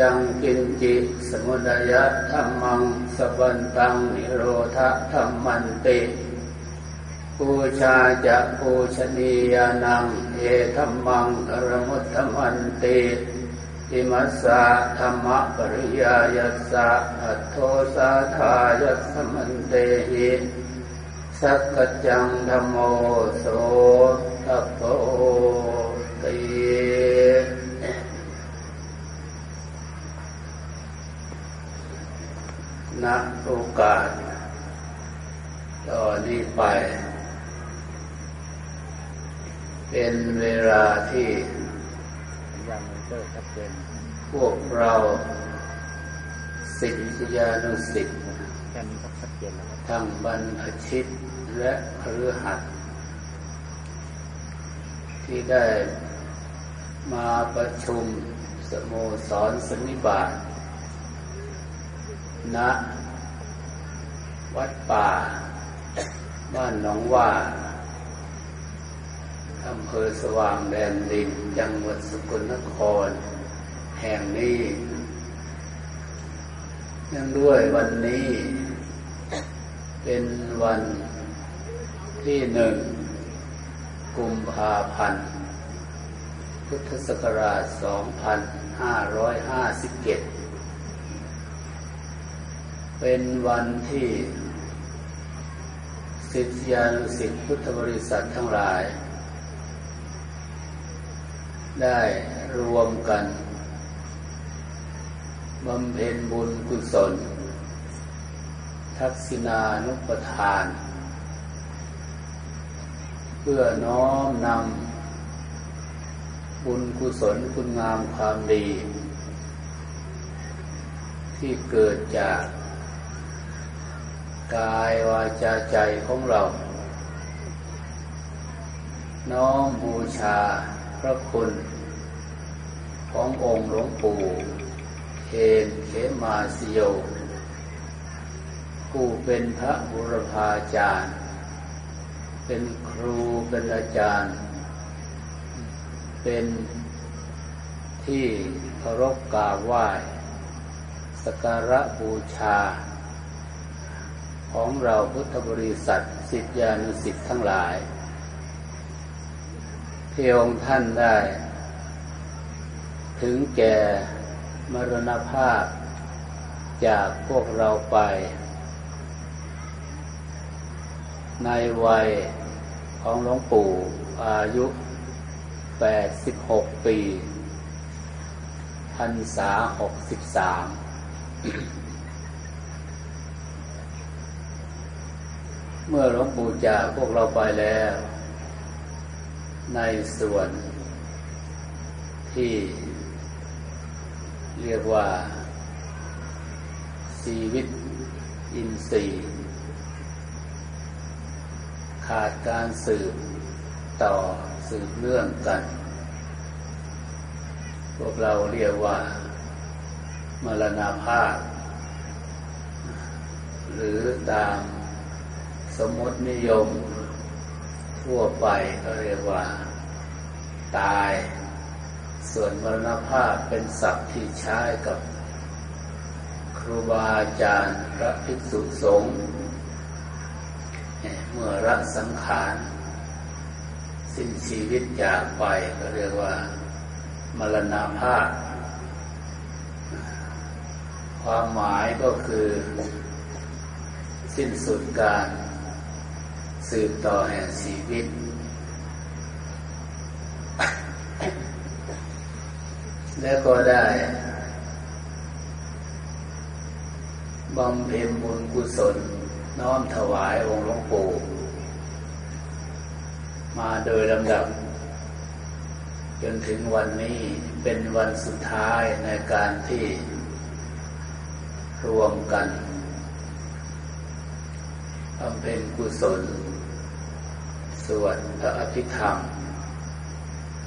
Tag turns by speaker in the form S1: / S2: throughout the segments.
S1: ยังกินจิสมุดยะธรรมังสบันตังนิโรธธรรมันติปูชาจะปูชนียานังเอธรรมังอรมุตธรรมันติอิมัสสะธรรมปริยายัสสะอัตโทสาทายัสมันเตหิสักกจังธรรมโมโสทัพโพ ณโอกาส ต่อนนี้ไป เป็นเวลาที่พวกเราสิทธิยานุสิทธิ์ทั้งบรรพชิตและครือหัดที่ได้มาประชุมสโมสรสนิบาต ณวัดป่า บ้านหนองว่าอำเภอสว่างแดนดินจังหวัดสกลนคร แห่งนี้ยังด้วยวันนี้ เป็นวันที่หนึ่งกุมภาพันธ์ พุทธศักราช 2557 เป็นวันที่ศิษยานุสิ์พุทธบริษัททั้งหลาย ได้รวมกันบำเพ็ญบุญกุศล ทักษิณานุปทาน เพื่อน้อมนำบุญกุศลคุณงามความดี ที่เกิดจาก กายวาจาใจของเรา น้อมบูชาพระคุณ ขององค์หลวงปู่เคนเขมาสิโยผู้เป็นพระบุรพาจารย์ เป็นครูเป็นอาจารย์ เป็นที่เคารพกราบไหว้สการะบูชา ของเราพุทธบริษัทสิทธิานุสิทธ์ทั้งหลายที่องค์ท่านได้ ถึงแก่มรณภาพจากพวกเราไป ในวัยของหลวงปู่อายุ 86 ปีพรรษา 63 เมื่อหลวงปู่จากพวกเราไปแล้ว ในส่วน ที่เรียกว่า ชีวิตอินทรีย์ ขาดการสืบต่อสืบเรื่องกัน พวกเราเรียกว่า มรณาภาพ หรือตาม สมมตินิยม ทั่วไปก็เรียกว่า ตาย ส่วนมรณภาพเป็นศัพท์ที่ใช้กับครูบาอาจารย์พระภิกษุสงฆ์เมื่อรักสังขารสิ้นชีวิตจากไปก็เรียกว่า มรณภาพ ความหมายก็คือ สิ้นสุดการ สืบต่อแห่งชีวิต แล้วก็ได้บำเพ็ญบุญกุศล น้อมถวายองค์หลวงปู่มาโดยลำดับ จนถึงวันนี้เป็นวันสุดท้ายในการที่รวมกันบำเพ็ญกุศล สวดพระอภิธรรม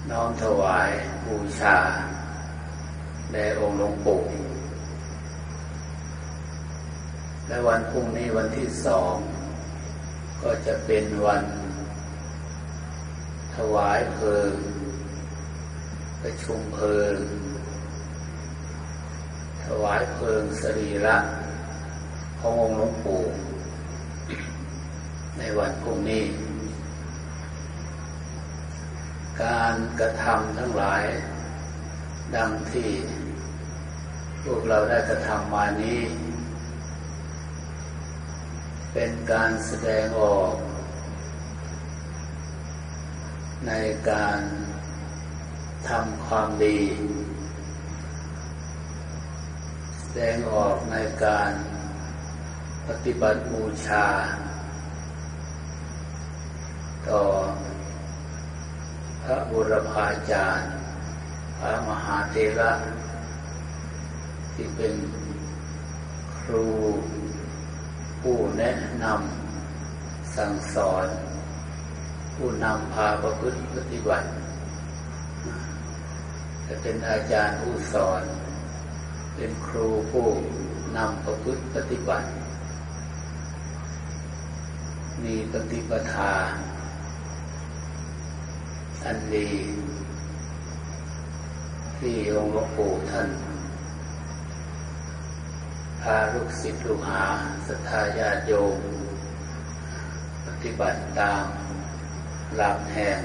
S1: น้อมถวายบูชาแด่องค์หลวงปู่และวันพรุ่งนี้วันที่สอง ก็จะเป็นวัน ถวายเพลิงประชุมเพลิง ถวายเพลิงสรีระขององค์หลวงปู่ในวันพรุ่งนี้ การกระทำทั้งหลาย ดังที่พวกเราได้กระทำมานี้ เป็นการแสดงออก ในการทำความดี แสดงออกในการปฏิบัติบูชา ต่อ พระบุรพาจารย์ พระมหาเทระที่เป็นครูผู้แนะนำสั่งสอน ผู้นำพาประพฤติปฏิบัติจะเป็นอาจารย์ผู้สอน เป็นครูผู้นำประพฤติปฏิบัติ มีปฏิปทา อันดีที่องค์หลวงปู่ท่านพาลูกศิษย์ลูกหาศรัทธาญาติโยม ปฏิบัติตามหลักแห่ง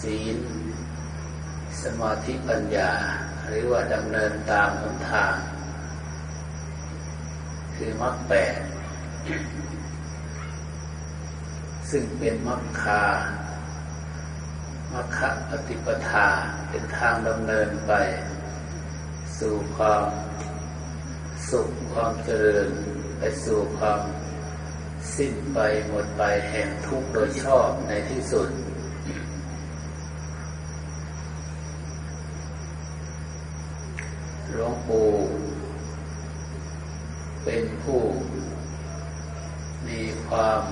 S1: ศีล สมาธิปัญญา หรือว่าดำเนินตามหนทาง คือมรรคแปดซึ่งเป็นมรรคา มรรคปฏิปทาเป็นทางดำเนินไป สู่ความสุขความเจริญไปสู่ความสิ้นไปหมดไปแห่งทุกข์โดยชอบในที่สุด หลวงปู่เป็นผู้มีความ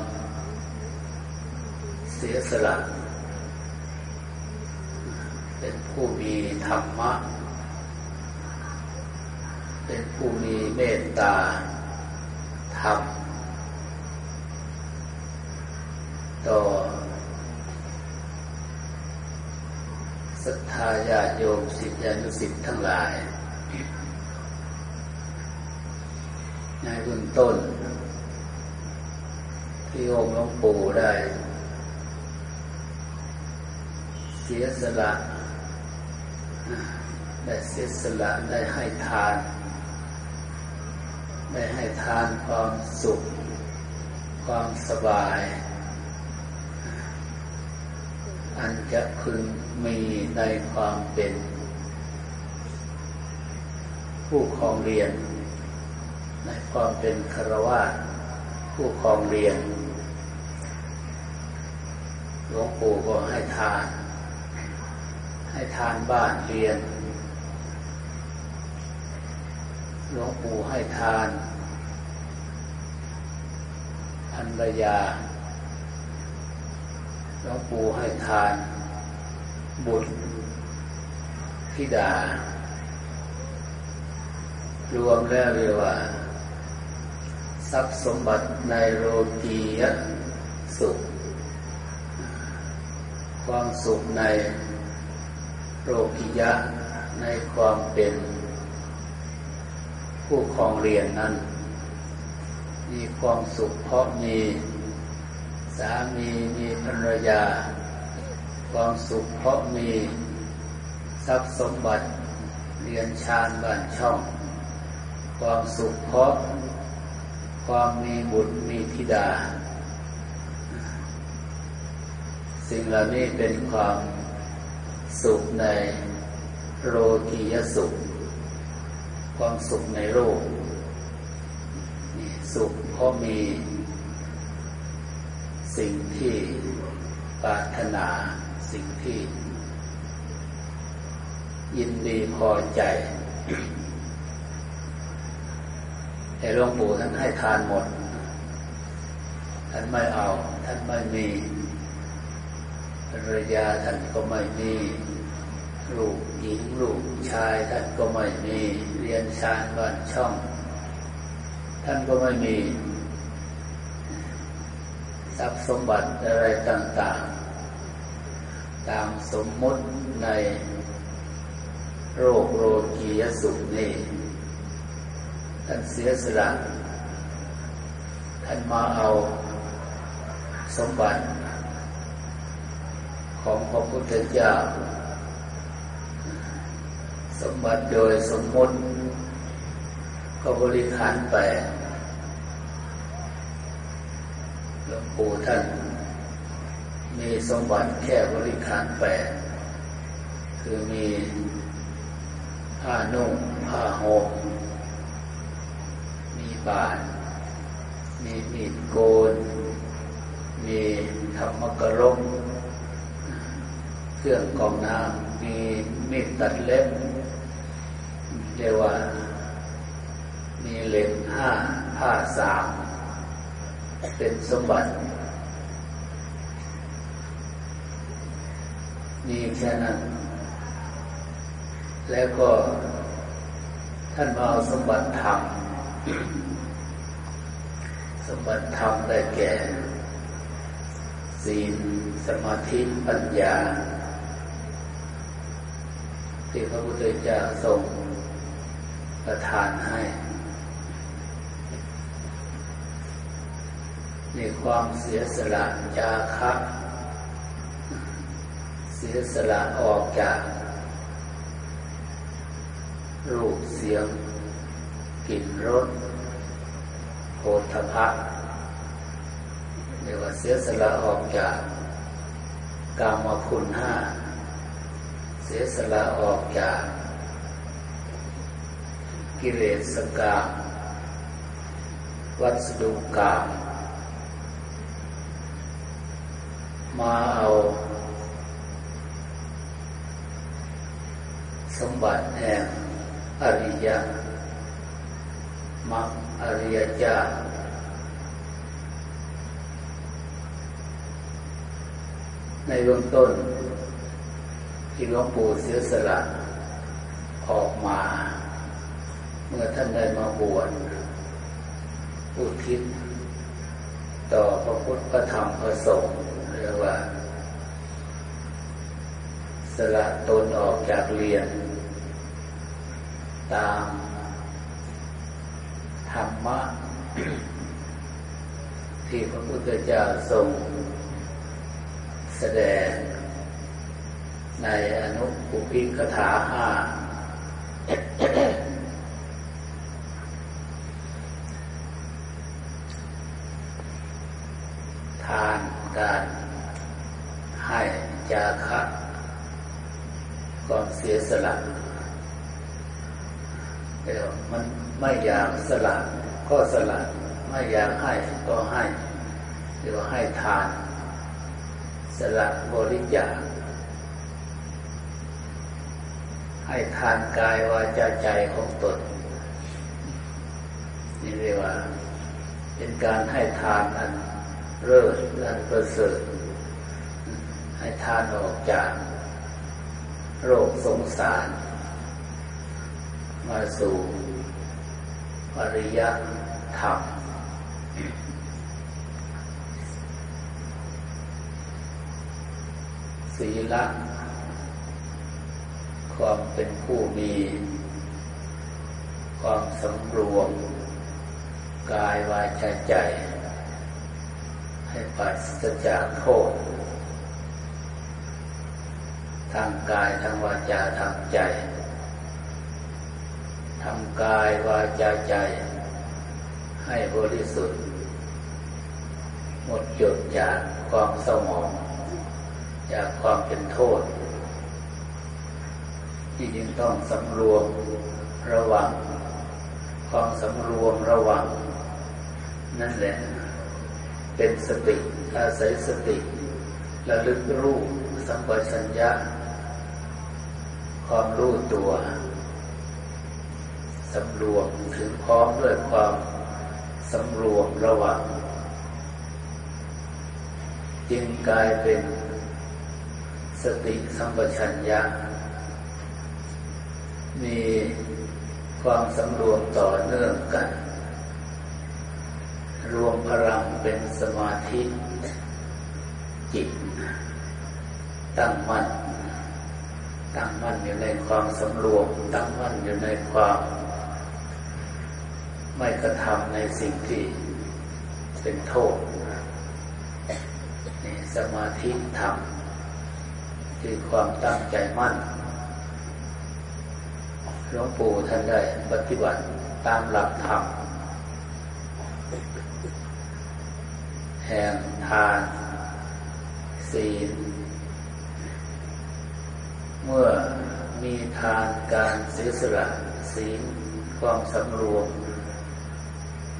S1: เสียสละ เป็น ผู้มีธรรมะ เป็นผู้มีเมตตาธรรมต่อศรัทธาญาติโยมสิทธิานุสิทธิ์ทั้งหลาย ในเบื้องต้น ที่องค์หลวงปู่ได้ เสียสละ ได้เสียสละได้ให้ทาน ได้ให้ทานความสุข ความสบาย อันจะพึงมีในความเป็น ผู้ครองเรียน ในความเป็นคารวะผู้ครองเรียนหลวงปู่ก็ให้ทาน ให้ทานบ้านเรียน หลวงปู่ให้ทานภรรยา หลวงปู่ให้ทาน บุตรธิดา รวมแล้วเรียกว่า ทรัพย์สมบัติในโลกียสุข ความสุขใน โลกิยะในความเป็นผู้ครองเรียนนั้น มีความสุขเพราะมีสามีมีภรรยา ความสุขเพราะมีทรัพย์สมบัติเรียนชานบ้านช่อง ความสุขเพราะความมีบุตรมีธิดา สิ่งเหล่านี้เป็นความ สุขในโลกียสุข ความสุขในโลกสุขเพราะมี สิ่งที่ปรารถนาสิ่งที่ ยินดีพอใจ แต่หลวงปู่ท่านให้ทานหมด ท่านไม่เอา ท่านไม่มีภรรยาท่านก็ไม่มี ลูกหญิงลูกชายท่านก็ไม่มีเรียนชานบ้านช่อง ท่านก็ไม่มีทรัพย์สมบัติอะไรต่างๆ ตามสมมุติในโรคโรกียสุขนี่ท่านเสียสละท่านมาเอาสมบัติของพระพุทธเจ้า สมบัติโดยสมมติ ก็บริหารไปหลวงปู่ท่าน มีสมบัติแค่บริหารแปดคือมีผ้านุ่งผ้าห่มมีบาท มีมีดโกน มีธรรมกรมเครื่องกองน้ำมีมีดตัดเล็บ เรียกว่า มีเล็บห้าผ้าสามเป็นสมบัติมีแค่นั้น แล้วก็ท่านมาเอาสมบัติธรรม สมบัติธรรมได้แก่ ศีลสมาธิปัญญาที่พระพุทธเจ้าทรง ประทานให้ ในความเสียสละจาคะเสียสละออกจากรูปเสียงกลิ่นรสโผฏฐะเรียกว่าเสียสละออกจากกามคุณห้าเสียสละออกจาก กิเลสกามวัสดุกามมาเอา สมบัติแห่งอริยมรรคอริยเจ้าในเบื้องต้นที่หลวงปู่เสียสละออกมา เมื่อท่านได้มาบวชอุทิศต่อพระพุทธพระธรรมพระสงฆ์เรียกว่า สละตนออกจากเรียน ตามธรรมะ ที่พระพุทธเจ้าทรงแสดงในอนุปุพิกถาห้าทานการให้จาคะก่อนเสียสละเดี๋ยวมันไม่อยาก สละ ก็สละ ไม่อยากให้ก็ให้เดี๋ยวให้ทาน สละบริจาคให้ทานกายวาจาใจของตนนี่เรียกว่า เป็นการให้ทานอันเลิศอันประเสริฐให้ทานออกจาก โรคสงสาร มาสู่ ปริยธรรมศีลความเป็นผู้มี ความสำรวม กายวาจาใจ ให้ปัสจากโทษทางกายทางวาจาทางใจ ทำกายวาจาใจ ให้บริสุทธิ์ หมดจดจากความเศร้าหมอง จากความเป็นโทษ ที่จึงต้องสำรวมระวัง ความสำรวมระวัง นั่นแหละ เป็นสติอาศัยสติระลึกรู้สัมปชัญญะ ความรู้ตัว สำรวมถึงพร้อมด้วยความสำรวมระหวังจึงกลายเป็นสติสัมปชัญญะ มีความสำรวมต่อเนื่องกัน รวมพลังเป็นสมาธิจิต ตั้งมั่น ตั้งมั่นอยู่ในความสำรวม ตั้งมั่นอยู่ในความ ไม่กระทำในสิ่งที่เป็นโทษสมาธิธรรมคือความตั้งใจมั่นหลวงปู่ท่านได้ปฏิบัติตามหลักธรรมแห่งทานศีลเมื่อมีทานการเสียสละศีลความสำรวม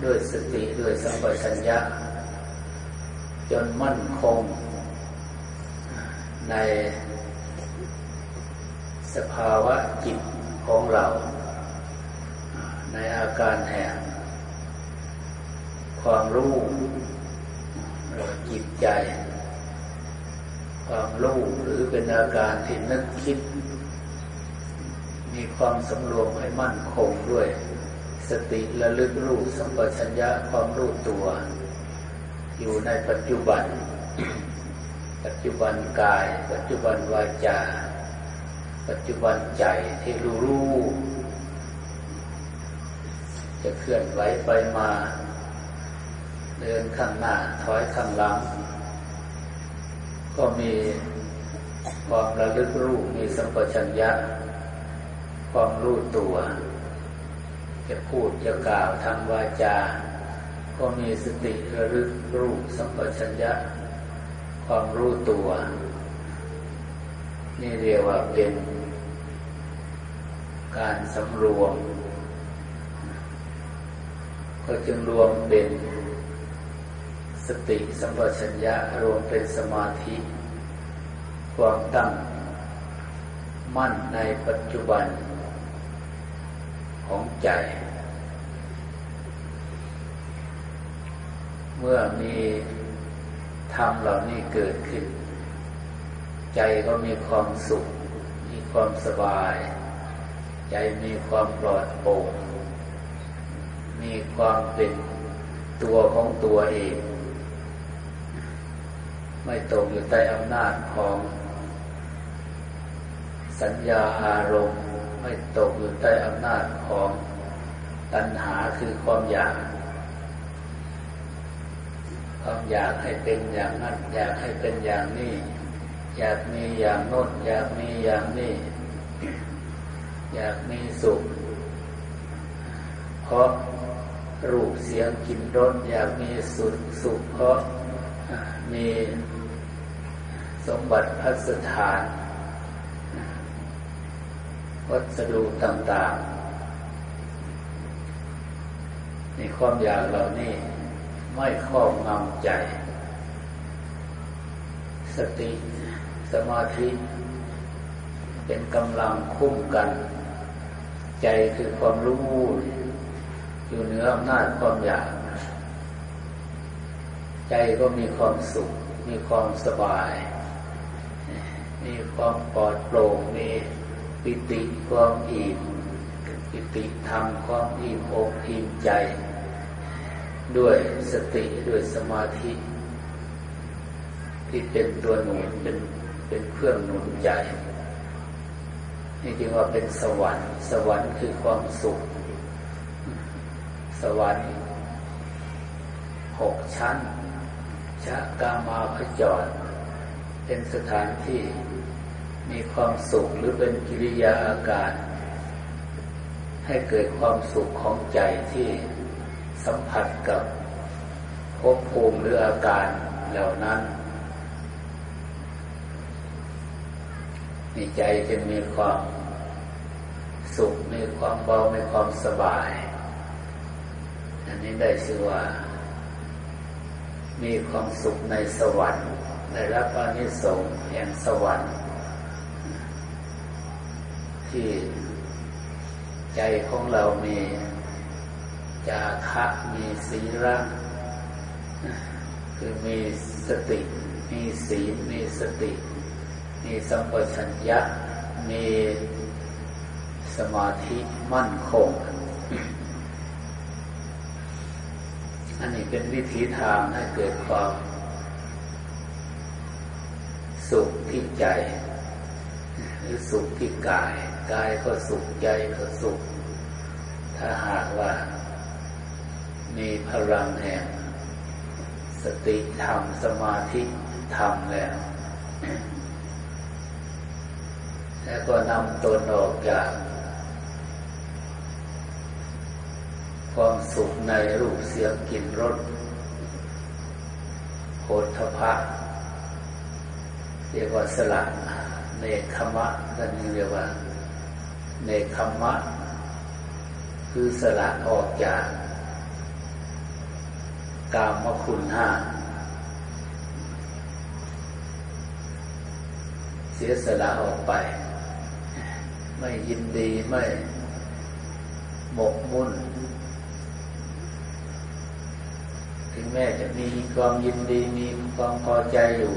S1: ด้วยสติด้วยสัมปชัญญะ จนมั่นคง ในสภาวะจิตของเรา ในอาการแห่งความรู้จิตใจ ความรู้หรือเป็นอาการที่นึกคิด มีความสำรวมให้มั่นคงด้วย สติระลึกรู้สัมปชัญญะความรู้ตัว อยู่ในปัจจุบัน ปัจจุบันกาย ปัจจุบันวาจา ปัจจุบันใจที่รู้รู้จะเคลื่อนไหวไปมา เดินข้างหน้าถอยข้างหลัง ก็มีความระลึกรู้มีสัมปชัญญะ ความรู้ตัว จะพูดจะกล่าวทางวาจา ก็มีสติระลึกรู้สัมปชัญญะ ความรู้ตัว นี่เรียกว่าเป็นการสำรวม ก็จึงรวมเป็นสติสัมปชัญญะรวมเป็นสมาธิ ความตั้งมั่นในปัจจุบัน ของใจ เมื่อมีธรรมเหล่านี้เกิดขึ้น ใจก็มีความสุข มีความสบาย ใจมีความปลอดโปร่งมีความเป็นตัวของตัวเอง ไม่ตกอยู่ใต้อำนาจของสัญญาอารมณ์ ไม่ตกอยู่ใต้อำนาจของตัณหาคือความอยาก ความอยากให้เป็นอย่างนั้นอยากให้เป็นอย่างนี้ อยากมีอย่างโน้นอยากมีอย่างนี้ อยากมีสุข เพราะรูปเสียงกลิ่นรสอยากมีสุขสุขเพราะมีสมบัติพัสถาน วัสดุต่างๆในความอยากเหล่านี้ไม่ครอบงำใจ สติสมาธิเป็นกำลังคุ้มกัน ใจคือความรู้อยู่เหนืออำนาจความอยาก ใจก็มีความสุข มีความสบาย มีความปลอดโปร่งมี ปิติความอิ่มปิติธรรมความอิ่มอกอิ่มใจ ด้วยสติด้วยสมาธิ ที่เป็นตัวหนุนเป็นเป็นเครื่องหนุนใจนี่จึงว่าเป็นสวรรค์ สวรรค์คือความสุข สวรรค์หกชั้นชะกามาพจร เป็นสถานที่ มีความสุขหรือเป็นกิริยาอาการ ให้เกิดความสุขของใจที่สัมผัสกับภพภูมิหรืออาการเหล่านั้นในใจจะมีความสุขมีความเบามีความสบาย อันนี้ได้ชื่อว่า มีความสุขในสวรรค์ได้รับอานิสงส์แห่งสวรรค์ ที่ใจของเรามีจาคะมีศีระคือมีสติ มีศีล มีสติ มีสัมปชัญญะ มีสมาธิมั่นคง อันนี้เป็นวิธีทางให้เกิดความสุขที่ใจ หรือสุขที่กาย กายก็สุขใจก็สุข ถ้าหากว่า มีพลังแห่งสติธรรมสมาธิธรรมแล้ว แล้วก็นำตนออกจาก ความสุขในรูปเสียงกลิ่นรสโหทพะเรียกว่าสละเนคขมะกันเรียกว่า เนคขมะ คือสละออกจากกามคุณห้า เสียสละออกไป ไม่ยินดีไม่หมกมุ่น ถึงแม้จะมีความยินดีมีความพอใจอยู่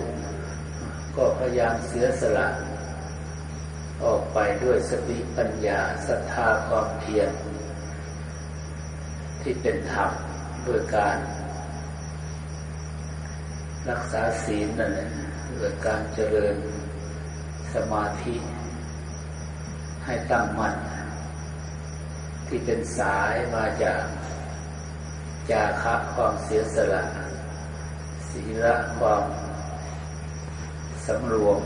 S1: ก็พยายามเสียสละ ออกไปด้วยสติปัญญาศรัทธาความเพียรที่เป็นธรรมด้วยการ รักษาศีลนั่นแหละด้วยการเจริญสมาธิ ให้ตั้งมั่นที่เป็นสายมาจากจาคะความเสียสละ ศีละความสำรวม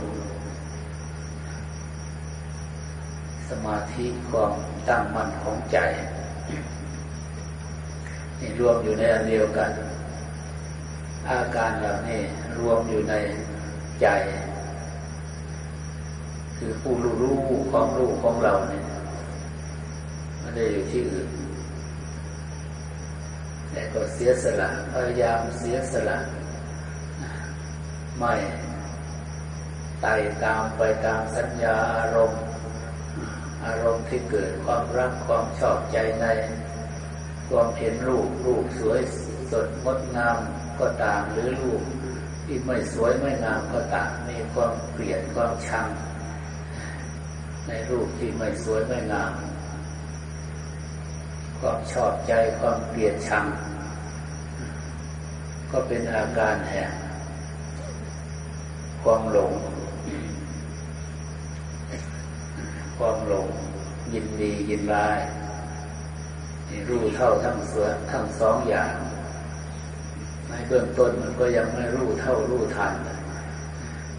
S1: สมาธิความตั้งมั่นของใจนี่รวมอยู่ในอันเดียวกัน อาการเหล่านี้รวมอยู่ในใจ คือผู้รู้รู้ความรู้ของเราเนี่ยไม่ได้อยู่ที่อื่นแต่ก็เสียสละพยายามเสียสละไม่ไต่ตามไปตามสัญญาอารมณ์ อารมณ์ที่เกิดความรักความชอบใจใน ความเห็นรูปรูปสวยสดงดงามก็ตามหรือรูปที่ไม่สวยไม่งามก็ตามมีความเกลียดความชัง ในรูปที่ไม่สวยไม่งาม ความชอบใจความเกลียดชัง ก็เป็นอาการแห่งความหลง ความหลง ยินดียินร้ายรู้เท่าทั้งเสือทั้งสองอย่างในเบื้องต้นมันก็ยังไม่รู้เท่ารู้ทัน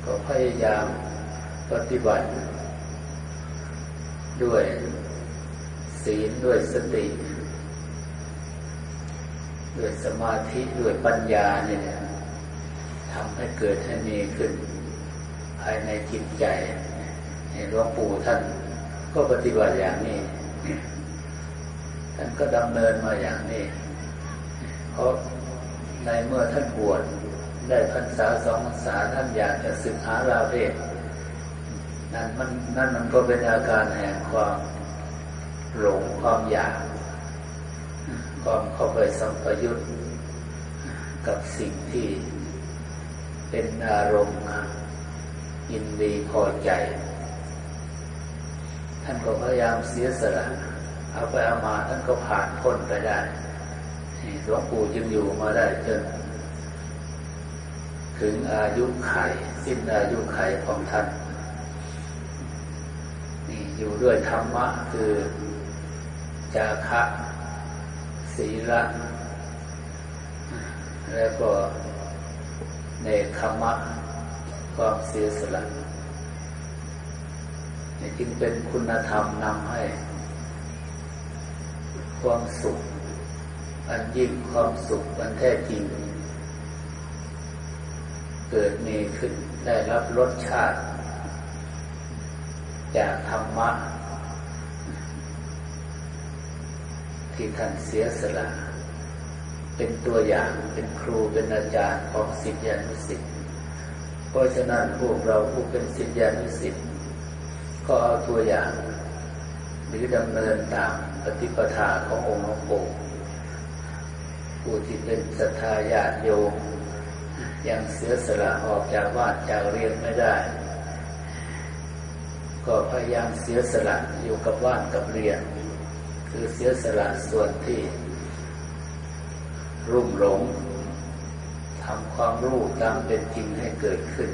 S1: ก็พยายามปฏิบัติ ด้วยศีลด้วยสติ ด้วยสมาธิด้วยปัญญาเนี่ยทำให้เกิดให้มีขึ้น ภายในจิตใจหลวงปู่ท่าน ก็ปฏิบัติอย่างนี้ท่านก็ดำเนินมาอย่างนี้เพราะในเมื่อท่านบวชได้พรรษาสองพรรษาท่านอยากจะศึกหาลาเพศนั่นมันนั่นมันก็เป็นอาการแห่งความหลงความอยาก ความเข้าไปสัมปยุตกับสิ่งที่เป็นอารมณ์ยินดีพอใจ ท่านก็พยายามเสียสละเอาไปเอามาท่านก็ผ่านพ้นไปได้หลวงปู่จึงอยู่มาได้จนถึงอายุไขสิ้นอายุไขของท่านนี่อยู่ด้วยธรรมะ คือจาคะศีละแล้วก็ในคมะความเสียสละ จึงเป็นคุณธรรมนำให้ ความสุข อันยิ่งความสุขอันแท้จริง เกิดมีขึ้นได้รับรสชาติ จากธรรมะ ที่ท่านเสียสละเป็นตัวอย่างเป็นครูเป็นอาจารย์ของสิทธิานุสิทธิ์เพราะฉะนั้นพวกเราผู้เป็นสิทธิานุสิทธิ ก็เอาตัวอย่างหรือดำเนินตามปฏิปทาขององค์หลวงปู่ผู้ที่เป็นศรัทธาญาติโยมยังเสียสละออกจากบ้านจากเรียนไม่ได้ ก็พยายามเสียสละอยู่กับบ้านกับเรียน คือเสียสละส่วนที่ รุ่มหลงทำความรู้ตามเป็นจริงให้เกิดขึ้น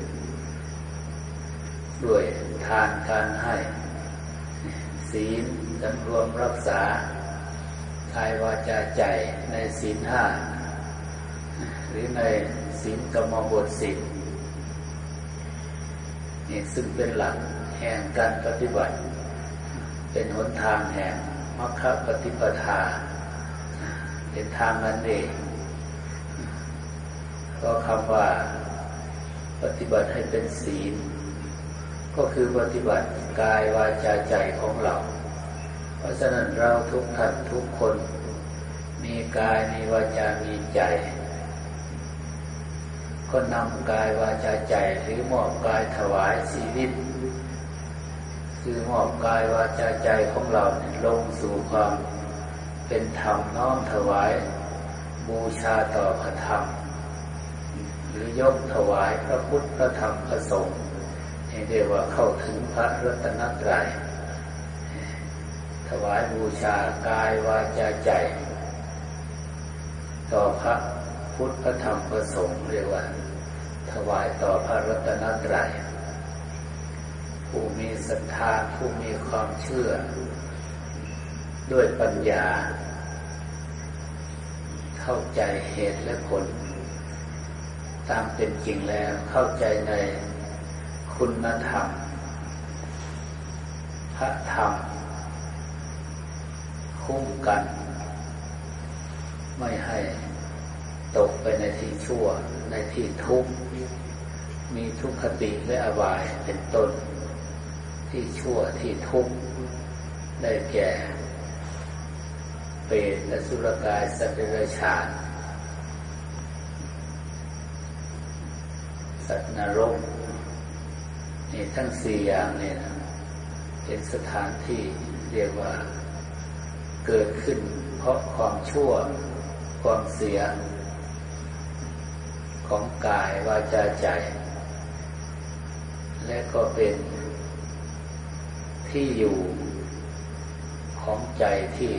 S1: ด้วยทานการให้ศีลสำรวมรักษากายวาจาใจในศีลห้าหรือในศีลกรรมบทศีลนี่ซึ่งเป็นหลักแห่งการปฏิบัติ เป็นหนทางแห่งมรรคปฏิปทา เป็นทางนั้นเองก็คำว่าปฏิบัติให้เป็นศีล ก็คือปฏิบัติกายวาจาใจของเรา เพราะฉะนั้นเราทุกท่านทุกคน มีกายมีวาจามีใจ ก็นำกายวาจาใจหรือมอบกายถวายชีวิต คือมอบกายวาจาใจของเราลงสู่ความเป็นธรรมน้อมถวาย บูชาต่อพระธรรม หรือยกถวายพระพุทธพระธรรมพระสงฆ์ นี่เรียกว่าเข้าถึงพระรัตนตรัยถวายบูชากายวาจาใจ ต่อพระพุทธพระธรรมพระสงฆ์เรียกว่า ถวายต่อพระรัตนตรัยผู้มีศรัทธาผู้มีความเชื่อ ด้วยปัญญา เข้าใจเหตุและผล ตามเป็นจริงแล้วเข้าใจใน คุณธรรม พระธรรม คุ้มกัน ไม่ให้ตกไปในที่ชั่ว ในที่ทุกข์ มีทุกขติและอบายเป็นต้น ที่ชั่วที่ทุกข์ ได้แก่ เปรตและสุรกายสัตว์เดรัจฉานสัตว์นรก นี่ทั้งสี่อย่างเนี่ยเป็นสถานที่เรียกว่า เกิดขึ้นเพราะความชั่ว ความเสีย ของกายวาจาใจ และก็เป็นที่อยู่ของใจที่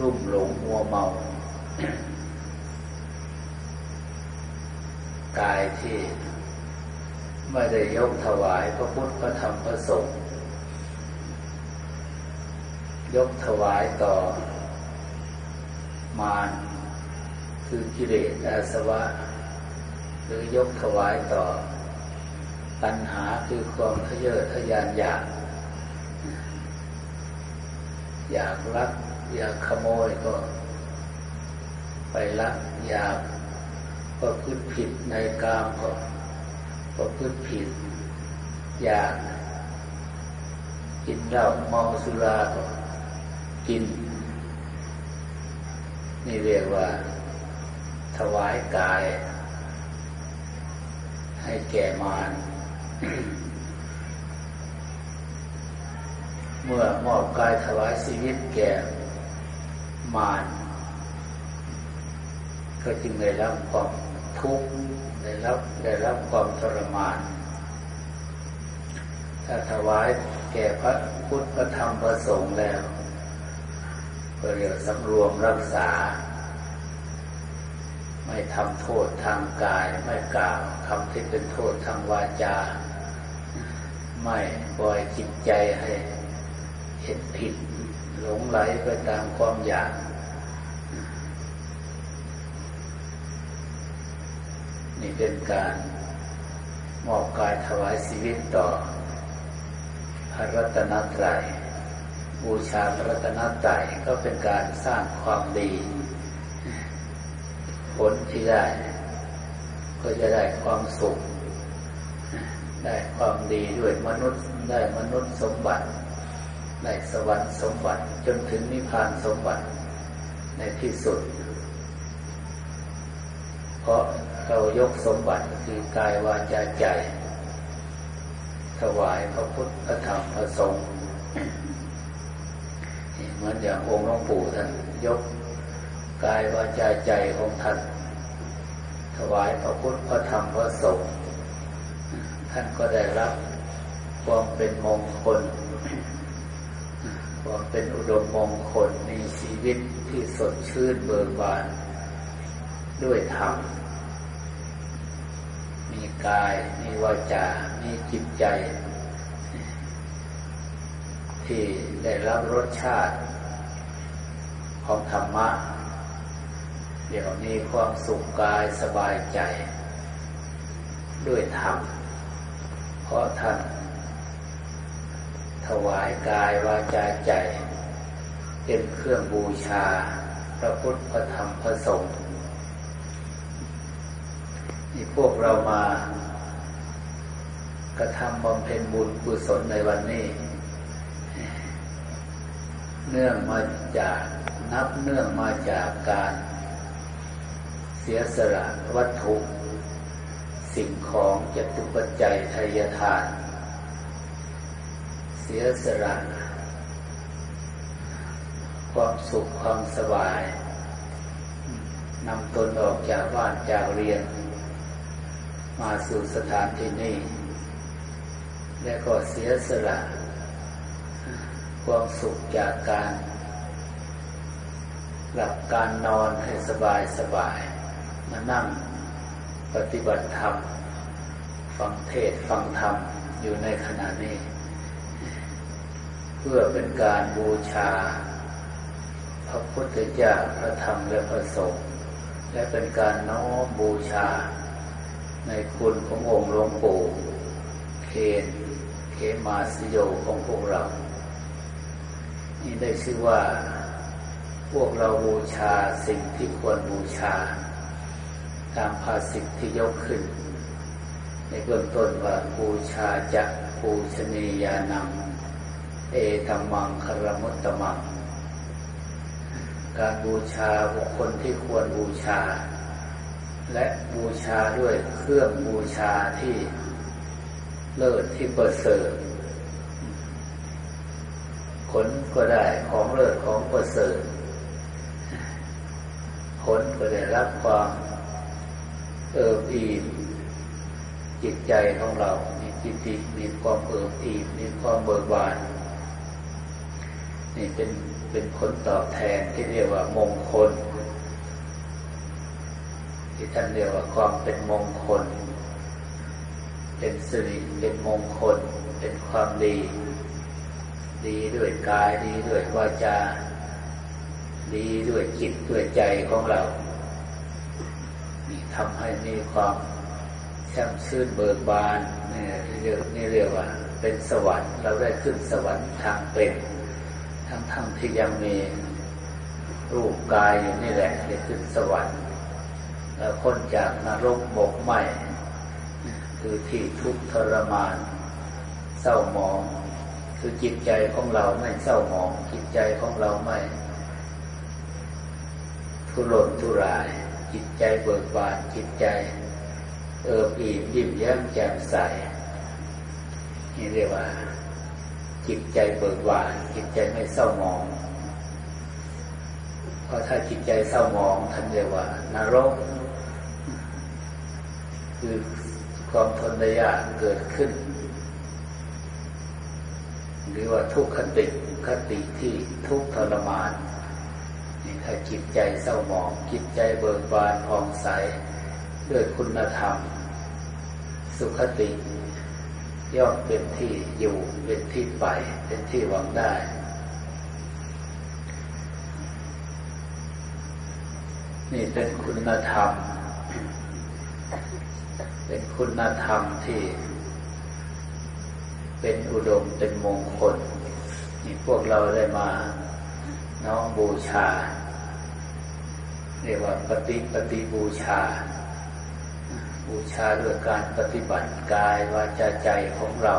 S1: รุ่มหลงมัวเมากายที่ ไม่ได้ยกถวายพระพุทธพระธรรมพระสงฆ์ยกถวายต่อ มารคือกิเลสอาสวะ หรือยกถวายต่อ ปัญหาคือความทะเยอทะยานอยาก อยากรัก อยากขโมยก็ ไปรักอยากก็พฤติผิดในกามก็ ก็พฤติผิด อย่ากกินเหล้าเมาสุราก็กิน นี่เรียกว่า ถวายกาย ให้แก่มารเมื่อมอบกายถวายชีวิตแก่มารก็จึงได้รับความทุกข์ ได้รับได้รับความทรมาน ถ้าถวายแก่พระพุทธพระธรรมพระสงฆ์แล้วก็เรียกสำรวมรักษา ไม่ทำโทษทางกายไม่กล่าวคำที่เป็นโทษทางวาจา ไม่ปล่อยจิตใจให้เห็นผิดหลงไหลไปตามความอยาก นี่เป็นการมอบกายถวายชีวิตต่อพระรัตนตรัยบูชาพระรัตนตรัยก็เป็นการสร้างความดี ผลที่ได้ ก็จะได้ความสุข ได้ความดีด้วยมนุษย์ได้มนุษย์สมบัติ ได้สวรรค์สมบัติจนถึงนิพพานสมบัติในที่สุด เพราะ เรายกสมบัติคือกายวาจาใจ ถวายพระพุทธพระธรรมพระสงฆ์เหมือนอย่างองค์หลวงปู่ท่านยกกายวาจาใจของท่านถวายพระพุทธพระธรรมพระสงฆ์ท่านก็ได้รับความเป็นมงคล ความเป็นอุดมมงคลในชีวิตที่สดชื่นเบิกบานด้วยธรรม มีกาย มีวาจา มีจิตใจ ที่ได้รับรสชาติ ของธรรมะ เดี๋ยวมีความสุขกายสบายใจ ด้วยธรรมเพราะท่านถวายกายวาจาใจ เป็นเครื่องบูชา พระพุทธพระธรรมพระสงฆ์ ที่พวกเรามากระทำบำเพ็ญบุญกุศลในวันนี้ เนื่องมาจากนับเนื่องมาจากการเสียสละวัตถุ สิ่งของจตุปัจจัยทายทาน เสียสละความสุขความสบายนำตนออกจากบ้านจากเรียน มาสู่สถานที่นี้ และก็เสียสละ ความสุขจากการหลับการนอนให้สบายสบาย มานั่งปฏิบัติธรรม ฟังเทศฟังธรรมอยู่ในขณะนี้ เพื่อเป็นการบูชา พระพุทธเจ้าพระธรรมและพระสงฆ์และเป็นการน้อมบูชา ในคุณขององค์หลวงปู่เคนเขมาสิโยของพวกเรา นี่ได้ชื่อว่า พวกเราบูชาสิ่งที่ควรบูชา ตามภาษิตที่ยกขึ้น ในเบื้องต้นว่าบูชาจะปูชนียานัง เอธรรมังคารมุตตมัง การบูชาบุคคลที่ควรบูชา และบูชาด้วยเครื่องบูชาที่เลิศที่ประเสริฐผลก็ได้ของเลิศของประเสริฐผลก็ได้รับความเอิบอิ่มจิตใจของเรา มีจิตติมีความเอิบอิ่มมีความเบิกบาน นี่เป็นเป็นผลตอบแทนที่เรียกว่ามงคล ที่ท่านเรียกว่าความเป็นมงคล เป็นสิริเป็นมงคล เป็นความดี ดีด้วยกายดีด้วยวาจา ดีด้วยจิตด้วยใจของเรานี่ทำให้มีความแช่มชื่นเบิกบานนี่เรียกนี่เรียกว่า เป็นสวรรค์เราได้ขึ้นสวรรค์ทางเป็น ทั้งทั้งที่ยังมีรูปกายอยู่นี่แหละจะขึ้นสวรรค์ พ้นจากนรกบกไหมคือที่ทุกข์ทรมาน เศร้าหมอง คือจิตใจของเราไม่เศร้าหมอง จิตใจของเราไม่ ทุรนทุราย จิตใจเบิกบานจิตใจ เอิบอิ่มยิ้มแย้มแจ่มใสนี่เรียกว่า จิตใจเบิกบานจิตใจไม่เศร้าหมองเพราะถ้าจิตใจเศร้าหมองท่านเรียกว่านรก คือความทนได้ยากเกิดขึ้น หรือว่าทุกขติคติที่ทุกทรมานนี่ถ้าจิตใจเศร้าหมองจิตใจเบิกบานผ่องใสด้วยคุณธรรม สุขติ ย่อมเป็นที่อยู่เป็นที่ไป เป็นที่หวังได้นี่เป็นคุณธรรม เป็นคุณธรรมที่ เป็นอุดมเป็นมงคลนี่พวกเราได้มาน้องบูชา เรียกว่าปฏิปฏิบูชา บูชาด้วยการปฏิบัติกายวาจาใจของเรา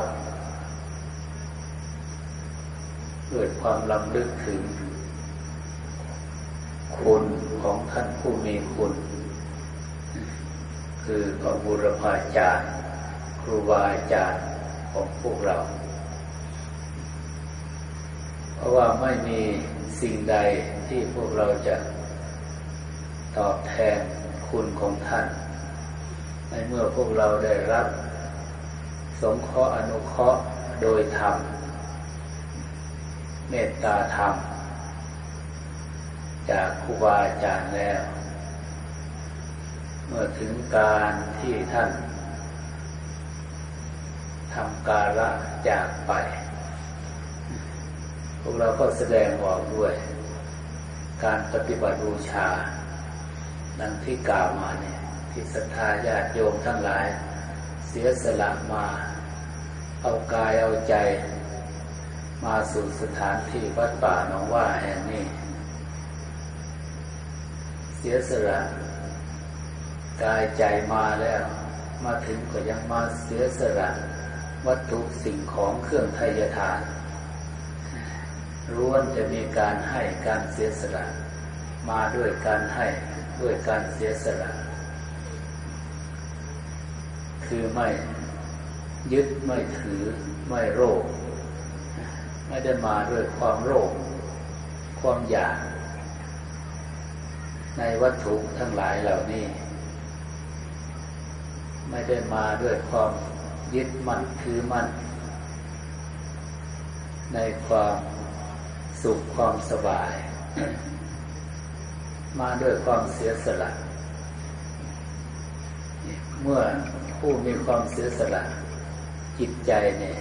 S1: ด้วยความลำลึกถึง คุณของท่านผู้มีคุณ คือพระบุรพาจารย์ครูบาอาจารย์ของพวกเรา เพราะว่าไม่มีสิ่งใดที่พวกเราจะตอบแทนคุณของท่าน ในเมื่อพวกเราได้รับ สงเคราะห์อนุเคราะห์โดยธรรม เมตตาธรรม จากครูบาอาจารย์แล้ว เมื่อถึงการที่ท่านทำกาละจากไป พวกเราก็แสดงออกด้วย การปฏิบัติบูชา ดังที่กล่าวมาเนี่ยที่ศรัทธาญาติโยมทั้งหลาย เสียสละมา เอากายเอาใจ มาสู่สถานที่วัดป่าหนองว่าแห่งนี้ เสียสละ กายใจมาแล้ว มาถึงก็ยังมาเสียสละวัตถุสิ่งของเครื่องไทยทานร้วนจะมีการให้การเสียสละมาด้วยการให้ด้วยการเสียสละคือไม่ยึดไม่ถือไม่โรค ไม่ได้มาด้วยความโรค ความอยาก ในวัตถุทั้งหลายเหล่านี้ ไม่ได้มาด้วยความยึดมั่นถือมั่น ในความสุขความสบาย มาด้วยความเสียสละ เมื่อผู้มีความเสียสละ จิตใจเนี่ย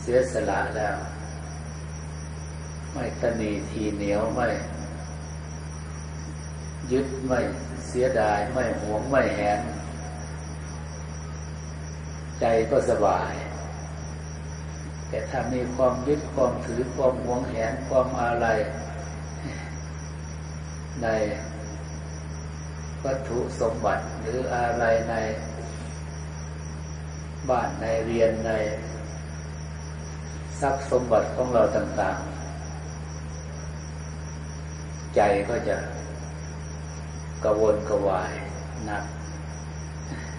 S1: เสียสละแล้ว ไม่ตนีทีเหนียวไม่ยึดไม่เสียดายไม่หวงไม่แหน ใจก็สบาย แต่ถ้ามีความยึดความถือความหวงแหนความอะไรในวัตถุสมบัติหรืออะไรในบ้านในเรียนในทรัพย์สมบัติของเราต่าง ๆ ใจก็จะกระวนกระวายหนัก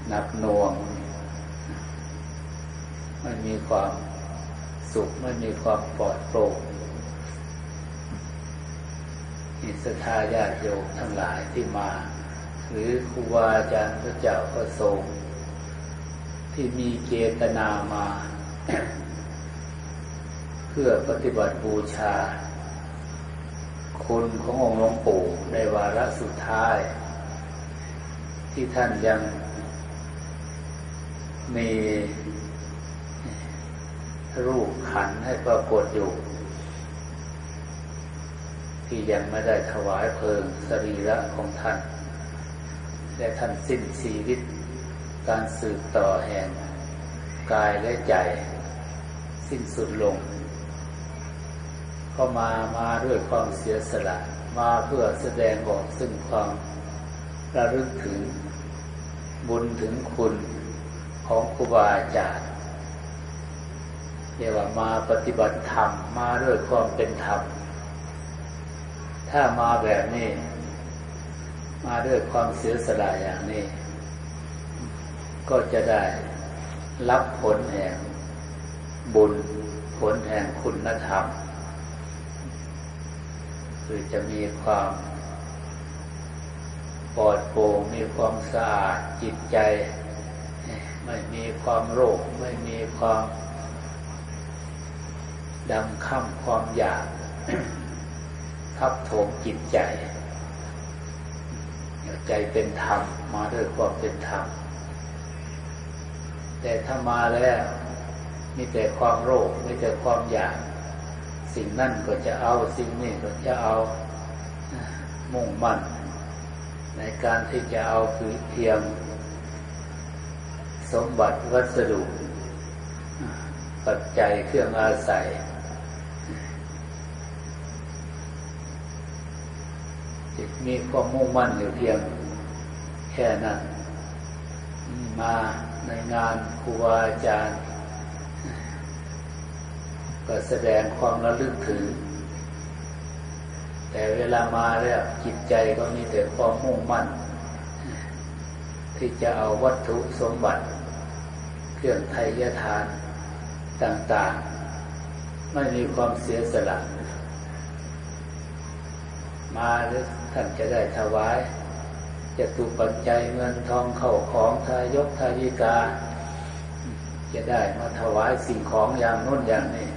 S1: หนักหน่วง ไม่มีความสุขไม่มีความปลอดโปร่งอิสทาญาติโยมทั้งหลายที่มา หรือครูบาอาจารย์พระเจ้าประสงค์ที่มีเจตนามา เพื่อปฏิบัติบูชา คุณขององค์หลวงปู่ในวาระสุดท้าย ที่ท่านยังมี รูปขันให้ปรากฏอยู่ ที่ยังไม่ได้ถวายเพลิงสรีระของท่าน และท่านสิ้นชีวิต การสืบต่อแห่งกายและใจ สิ้นสุดลง ก็มามาด้วยความเสียสละ มาเพื่อแสดงออกซึ่งความระลึกถึงบุญถึงคุณของครูบาอาจารย์ เรียกว่ามาปฏิบัติธรรมมาด้วยความเป็นธรรม ถ้ามาแบบนี้ มาด้วยความเสียสละอย่างนี้ ก็จะได้รับผลแห่งบุญผลแห่งคุณธรรม คือจะมีความปลอดโปร่งมีความสะอาดจิตใจ ไม่มีความโรค ไม่มีความ ดำข้ามความอยากทับถมจิตใจใจเป็นธรรมมาด้วยความเป็นธรรมแต่ถ้ามาแล้วมีแต่ความโรคมีแต่ความอยาก สิ่งนั่นก็จะเอาสิ่งนี้ก็จะเอามุ่งมั่น ในการที่จะเอาคือเพียง สมบัติวัสดุ ปัจจัยเครื่องอาศัยจิต มีความมุ่งมั่นอยู่เพียงแค่นั้นมาในงานครูบาอาจารย์ก็แสดงความระลึกถึง แต่เวลามาแล้วจิตใจก็มีแต่ความมุ่งมั่น ที่จะเอาวัตถุสมบัติ เครื่องไทยทานต่างๆ ไม่มีความเสียสละ มาหรือ ท่านจะได้ถวายจะถูกปัจจัยเงินทองเข้าของทายกทายิกา จะได้มาถวายสิ่งของอย่างน้นอย่างนี้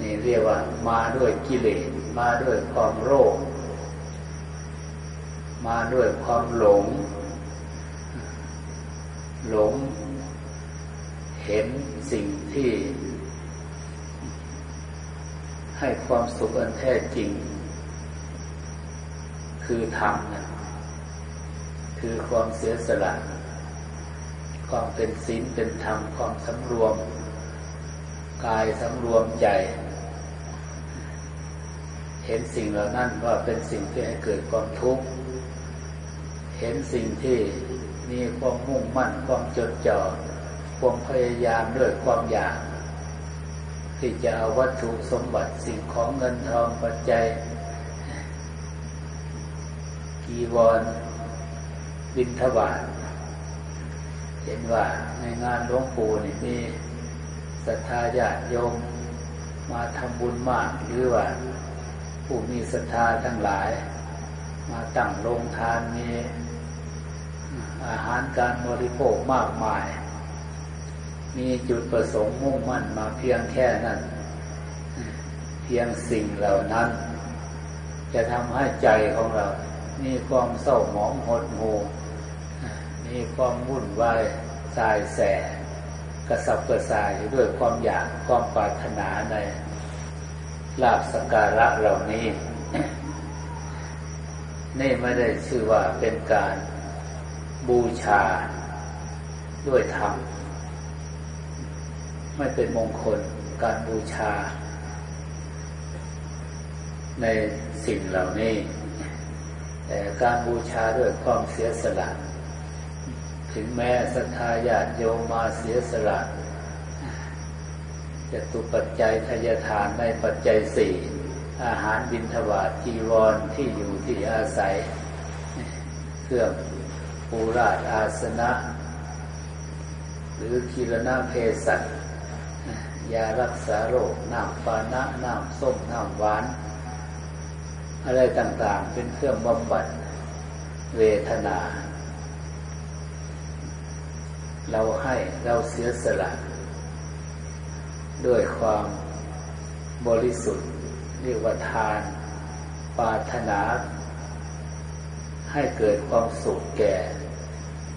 S1: นี่เรียกว่ามาด้วยกิเลสมาด้วยความโลภมาด้วยความหลง หลง เห็นสิ่งที่ ให้ความสุขอันแท้จริง คือธรรมนะคือความเสียสละ ความเป็นศีลเป็นธรรม ความสำรวม กายสำรวมใจ เห็นสิ่งเหล่านั้นว่าเป็นสิ่งที่ให้เกิดความทุกข์ เห็นสิ่งที่มีความมุ่งมั่น ความจดจ่อ ความพยายามด้วยความอยาก ที่จะเอาวัตถุสมบัติสิ่งของเงินทองปัจจัยีวรบินทบาทเห็นว่าในงานหลวงปู่นี่มีศรัทธาญาติโยมมาทำบุญมากหรือว่าผู้มีศรัทธาทั้งหลาย มาตั้งโรงทานมีอาหารการบริโภคมากมาย มีจุดประสงค์มุ่งมั่นมาเพียงแค่นั้น เพียงสิ่งเหล่านั้น จะทำให้ใจของเรา มีความเศร้าหมองหดหูมีความวุ่นวายสายแสกระสับกระส่ายด้วยความอยากความปรารถนาในลาบสการะเหล่านี้ นี่ไม่ได้ชื่อว่าเป็นการบูชาด้วยธรรม ไม่เป็นมงคลการบูชา ในสิ่งเหล่านี้ การบูชาด้วยความเสียสละ ถึงแม้ศรัทธาญาติโยมมาเสียสละจะตุปัจจัยทายทานในปัจจัยสี่อาหารบินทบาทจีวรที่อยู่ที่อาศัย เครื่องปูราชอาสนะ หรือคีรณาเพสัตยารักษาโรคน้ำปานะน้ำส้มน้ำหวาน อะไรต่าง ๆ เป็นเครื่องบำบัดเวทนา เราให้เราเสียสละ ด้วยความบริสุทธิ์เรียกว่าทาน ปาถนา ให้เกิดความสุขแก่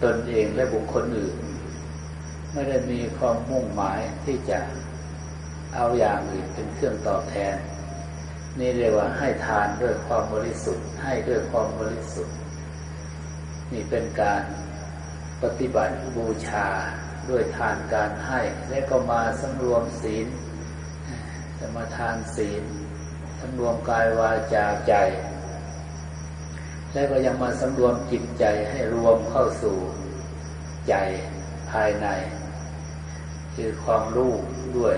S1: ตนเองและบุคคลอื่น ไม่ได้มีความมุ่งหมายที่จะเอาอย่างอื่นเป็นเครื่องตอบแทน นี่เรียกว่าให้ทานด้วยความบริสุทธิ์ ให้ด้วยความบริสุทธิ์ นี่เป็นการปฏิบัติบูชาด้วยทานการให้ และก็มาสำรวมศีลจะมาทานศีลสำรวมกายวาจาใจ และก็ยังมาสำรวมจิตใจให้รวมเข้าสู่ใจภายใน คือความรู้ด้วย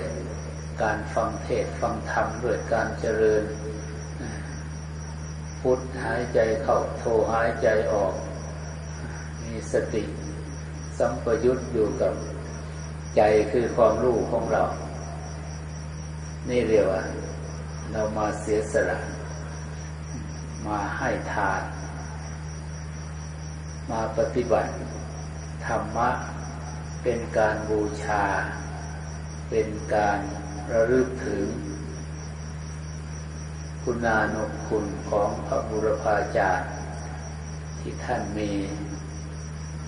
S1: การฟังเทศฟังธรรมด้วยการเจริญ พุทหายใจเข้าโทหายใจออก มีสติสัมปยุตอยู่กับใจคือความรู้ของเรา นี่เรียกว่า เรามาเสียสละ มาให้ทาน มาปฏิบัติ ธรรมะเป็นการบูชา เป็นการ ระลึกถึง คุณานุคุณของพระบุรพาจารย์ที่ท่านมี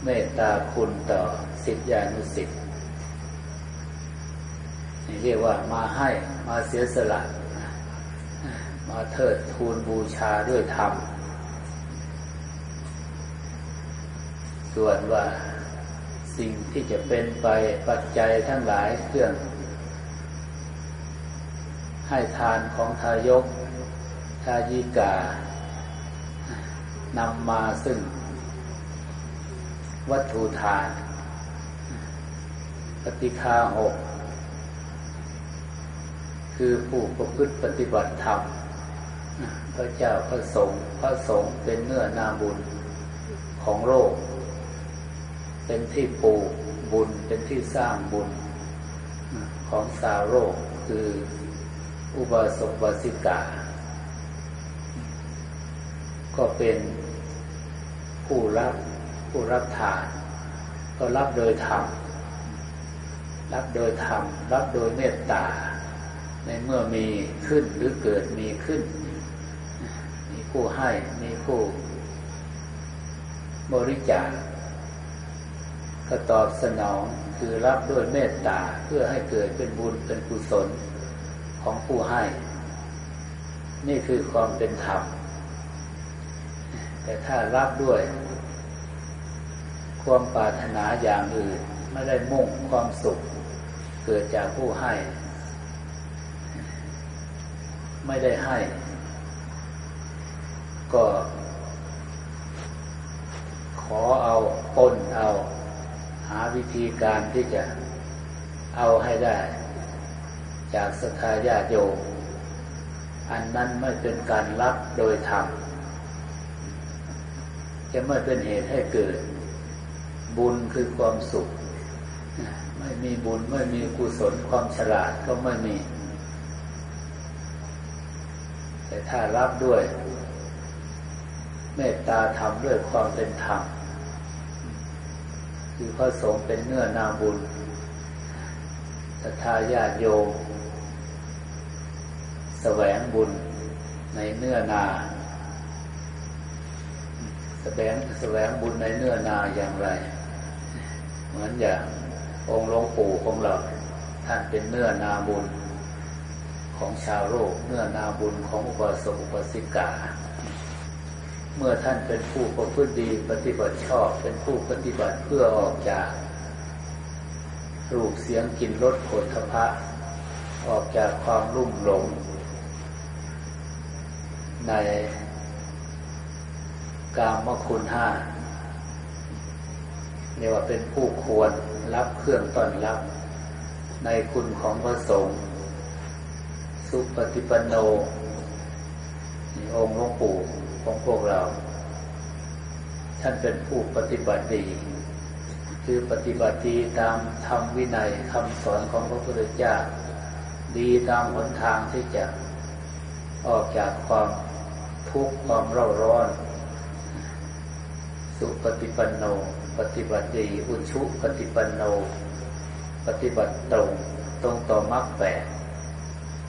S1: เมตตาคุณต่อสิทธิานุสิทธิ์นี่เรียกว่ามาให้มาเสียสละมาเทิดทูนบูชาด้วยธรรม ส่วนว่าสิ่งที่จะเป็นไปปัจจัยทั้งหลายเครื่อง ให้ทานของทายก ทายิกานำมาซึ่ง วัตถุทานปฏิคาหก คือผู้ประพฤติปฏิบัติธรรมพระเจ้าพระสงฆ์พระสงฆ์เป็นเนื้อนาบุญของโลก เป็นที่ปูบุญเป็นที่สร้างบุญของสาวโลกคือคื อุบาสกบาสิกา ก็เป็นผู้รับผู้รับทาน ก็รับโดยธรรม รับโดยธรรม รับโดยเมตตา ในเมื่อมีขึ้นหรือเกิดมีขึ้น มีผู้ให้ มีผู้บริจาคก็ตอบสนองคือรับด้วยเมตตาเพื่อให้เกิดเป็นบุญเป็นกุศล ของผู้ให้ นี่คือความเป็นธรรม แต่ถ้ารับด้วย ความปรารถนาอย่างอื่น ไม่ได้มุ่งความสุข เกิดจากผู้ให้ ไม่ได้ให้ ก็ขอเอาปนเอา หาวิธีการที่จะเอาให้ได้ จากสทายาโยมอันนั้นไม่เป็นการรับโดยธรรมจะไม่เป็นเหตุให้เกิด บุญคือความสุข ไม่มีบุญไม่มีกุศลความฉลาดก็ไม่มี แต่ถ้ารับด้วย เมตตาธรรมด้วยความเป็นธรรมคือพระสงฆ์เป็นเนื้อนาบุญศรัทธาญาติโยม แสวงบุญในเนื้อนาแสวงแสวงบุญในเนื้อนาอย่างไร เหมือนอย่างองค์หลวงปู่ของเรา ท่านเป็นเนื้อนาบุญของชาวโลกเนื้อนาบุญของอุปสมอุปสิกา เมื่อท่านเป็นผู้ประพฤติดีปฏิบัติชอบเป็นผู้ปฏิบัติเพื่อออกจาก รูปเสียงกลิ่นรสโผฏฐพะออกจากความรุ่มหลง ในกามคุณห้าเรียกว่าเป็นผู้ควรรับเครื่องต้อนรับ ในคุณของพระสงฆ์สุปฏิปันโนองค์หลวงปู่ของพวกเรา ท่านเป็นผู้ปฏิบัติดี คือปฏิบัติดีตามธรรมวินัยคำสอนของพระพุทธเจ้าดีตามหนทางที่จะออกจากความ ทุกข์ความเร่าร้อน สุปฏิปันโน ปฏิบัติดีอุชุปฏิปันโน ปฏิบัติตรง ตรงต่อมรรคแปด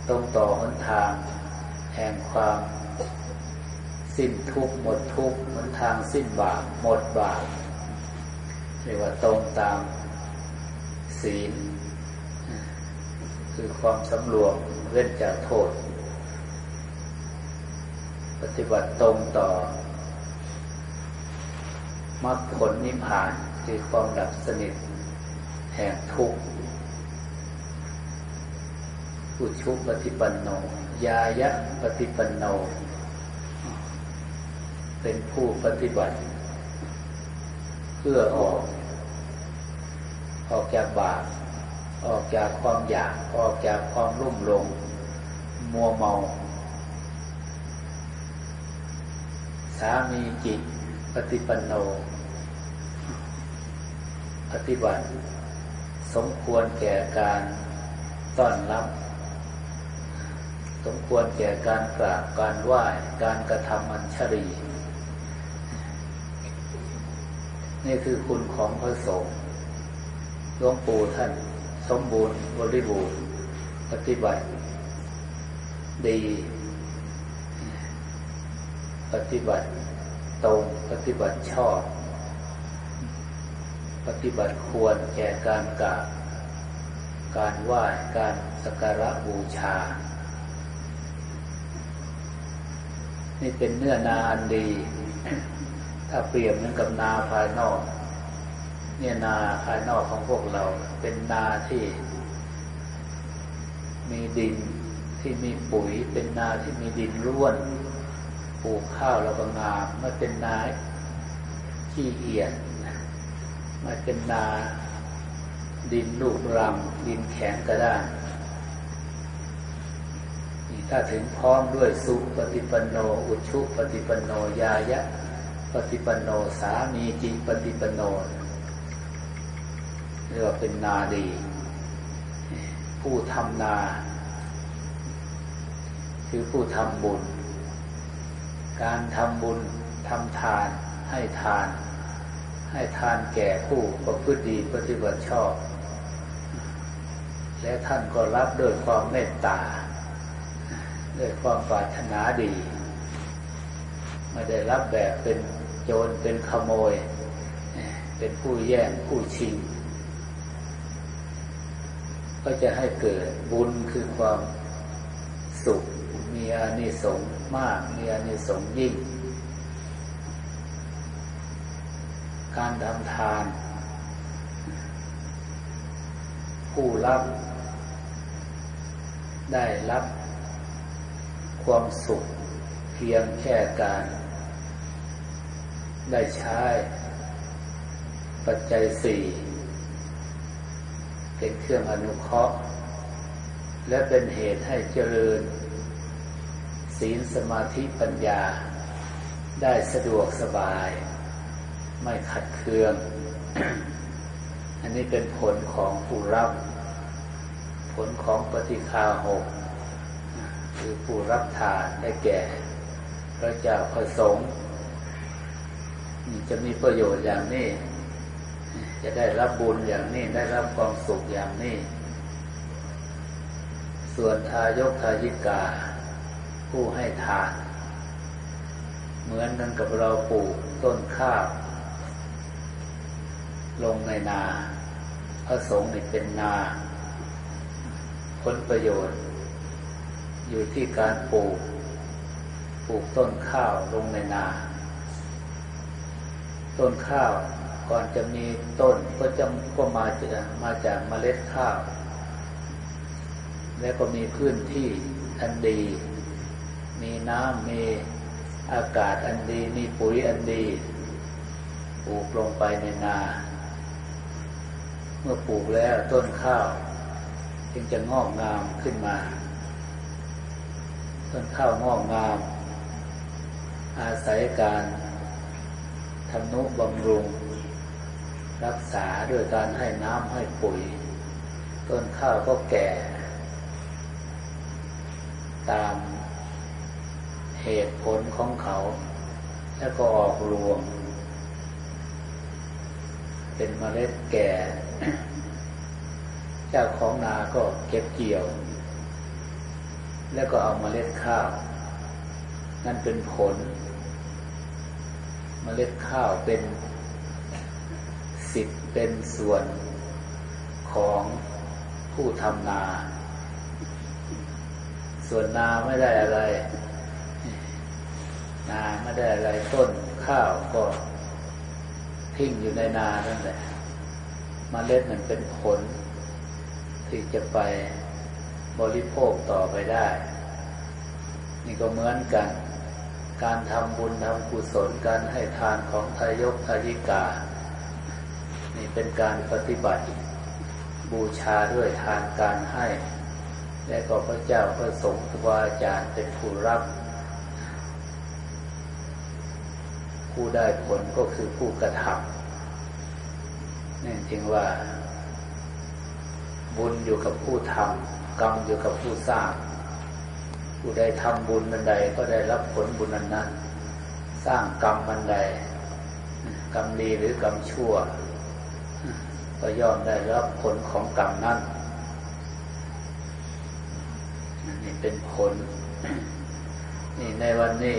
S1: ตรงต่อหนทาง แห่งความสิ้นทุกข์หมดทุกข์หนทางสิ้นบาปหมดบาปเรียกว่าตรงตามศีล คือความสำรวมเว้นจากโทษ ปฏิบัติตรงต่อมรรคผลนิพพานคือความดับสนิท แห่งทุกข์อุชุปฏิปันโน ยายะปฏิปันโน เป็นผู้ปฏิบัติ เพื่อออก ออกจากบาปออกจากความอยาก ออกจากความรุ่มหลง มัวเมาสามีจิต ปฏิปันโน ปฏิบัติ สมควรแก่การต้อนรับ สมควรแก่การกราบการไหว้การกระทำอัญชรีนี่คือคุณของพระสงฆ์หลวงปู่ท่านสมบูรณ์บริบูรณ์ ปฏิบัติ ดี ปฏิบัติตรงปฏิบัติชอบ ปฏิบัติควรแก่การกราบการไหว้การสักการะบูชา นี่เป็นเนื้อนาอันดี ถ้าเปรียบเหมือนกับนาภายนอก เนี่ยนาภายนอกของพวกเราเป็นนาที่ มีดินที่มีปุ๋ยเป็นนาที่มีดินร่วน ปลูกข้าวแล้วก็งามม่เป็นนาขี้เอียดม่เป็นนาดินลูกรังดินแข็งก็ได้ถ้าถึงพร้อมด้วยสุปฏิปันโน อุชุปฏิปันโนยายะ ปฏิปันโนสามีจิปฏิปันโนเรียกว่าเป็นนาดี ผู้ทำนา คือผู้ทำบุญ การทำบุญทำทานให้ทาน ให้ทานแก่ผู้ประพฤติดีปฏิบัติชอบ และท่านก็รับด้วยความเมตตา ด้วยความปรารถนาดี ไม่ได้รับแบบเป็นโจรเป็นขโมย เป็นผู้แย่งผู้ชิง ก็จะให้เกิดบุญคือความสุขมีอานิสงส์ มาก มีอานิสงส์ยิ่ง การทำทาน ผู้รับ ได้รับความสุขเพียงแค่การ ได้ใช้ ปัจจัยสี่เป็นเครื่องอนุเคราะห์และเป็นเหตุให้เจริญ ศีลสมาธิปัญญา ได้สะดวกสบาย ไม่ขัดเคือง อันนี้เป็นผลของผู้รับ ผลของปฏิคาหกคือผู้รับทานได้แก่ พระเจ้าพระสงฆ์จะมีประโยชน์อย่างนี้ จะได้รับบุญอย่างนี้ ได้รับความสุขอย่างนี้ ส่วนทายกทายิกา ผู้ให้ทาน เหมือนกันกับเราปลูกต้นข้าวลงในนา พระสงฆ์นี่เป็นนาผลประโยชน์ อยู่ที่การปลูก ปลูกต้นข้าวลงในนา ต้นข้าวก่อนจะมีต้นก็จะก็มาจากมาจากเมล็ดข้าว แล้วก็มีพื้นที่อันดี มีน้ำมีอากาศอันดี มีปุ๋ยอันดี ปลูกลงไปในนา เมื่อปลูกแล้วต้นข้าว จึงจะงอกงามขึ้นมา ต้นข้าวงอกงาม อาศัยการทำนุบำรุง รักษาด้วยการให้น้ำให้ปุ๋ย ต้นข้าวก็แก่ ตาม เหตุผลของเขา แล้วก็ออกรวง เป็นเมล็ดแก่ เจ้าของนาก็เก็บเกี่ยว แล้วก็เอาเมล็ดข้าว นั่นเป็นผล เมล็ดข้าวเป็นสิทธิ์เป็นส่วนของผู้ทำนา ส่วนนาไม่ได้อะไร นาไม่ได้อะไรต้นข้าวก็ทิ้งอยู่ในนานั่นแหละมเมล็ดมันเป็นผล ที่จะไปบริโภคต่อไปได้ นี่ก็เหมือนกัน การทำบุญทำกุศลการให้ทานของทายกทายิกา นี่เป็นการปฏิบัติ บูชาด้วยทานการให้ และก็พระเจ้าพระสงฆ์ครูบาอาจารย์เป็นผู้รับ ผู้ได้ผลก็คือผู้กระทำนี่จริงว่า บุญอยู่กับผู้ทำกรรมอยู่กับผู้สร้าง ผู้ใดทำบุญมันใดก็ได้รับผลบุญนั้นนั้นสร้างกรรมมันใดกรรมดีหรือกรรมชั่ว ก็ย่อมได้รับผลของกรรมนั้นนี่เป็นผล นี่ในวันนี้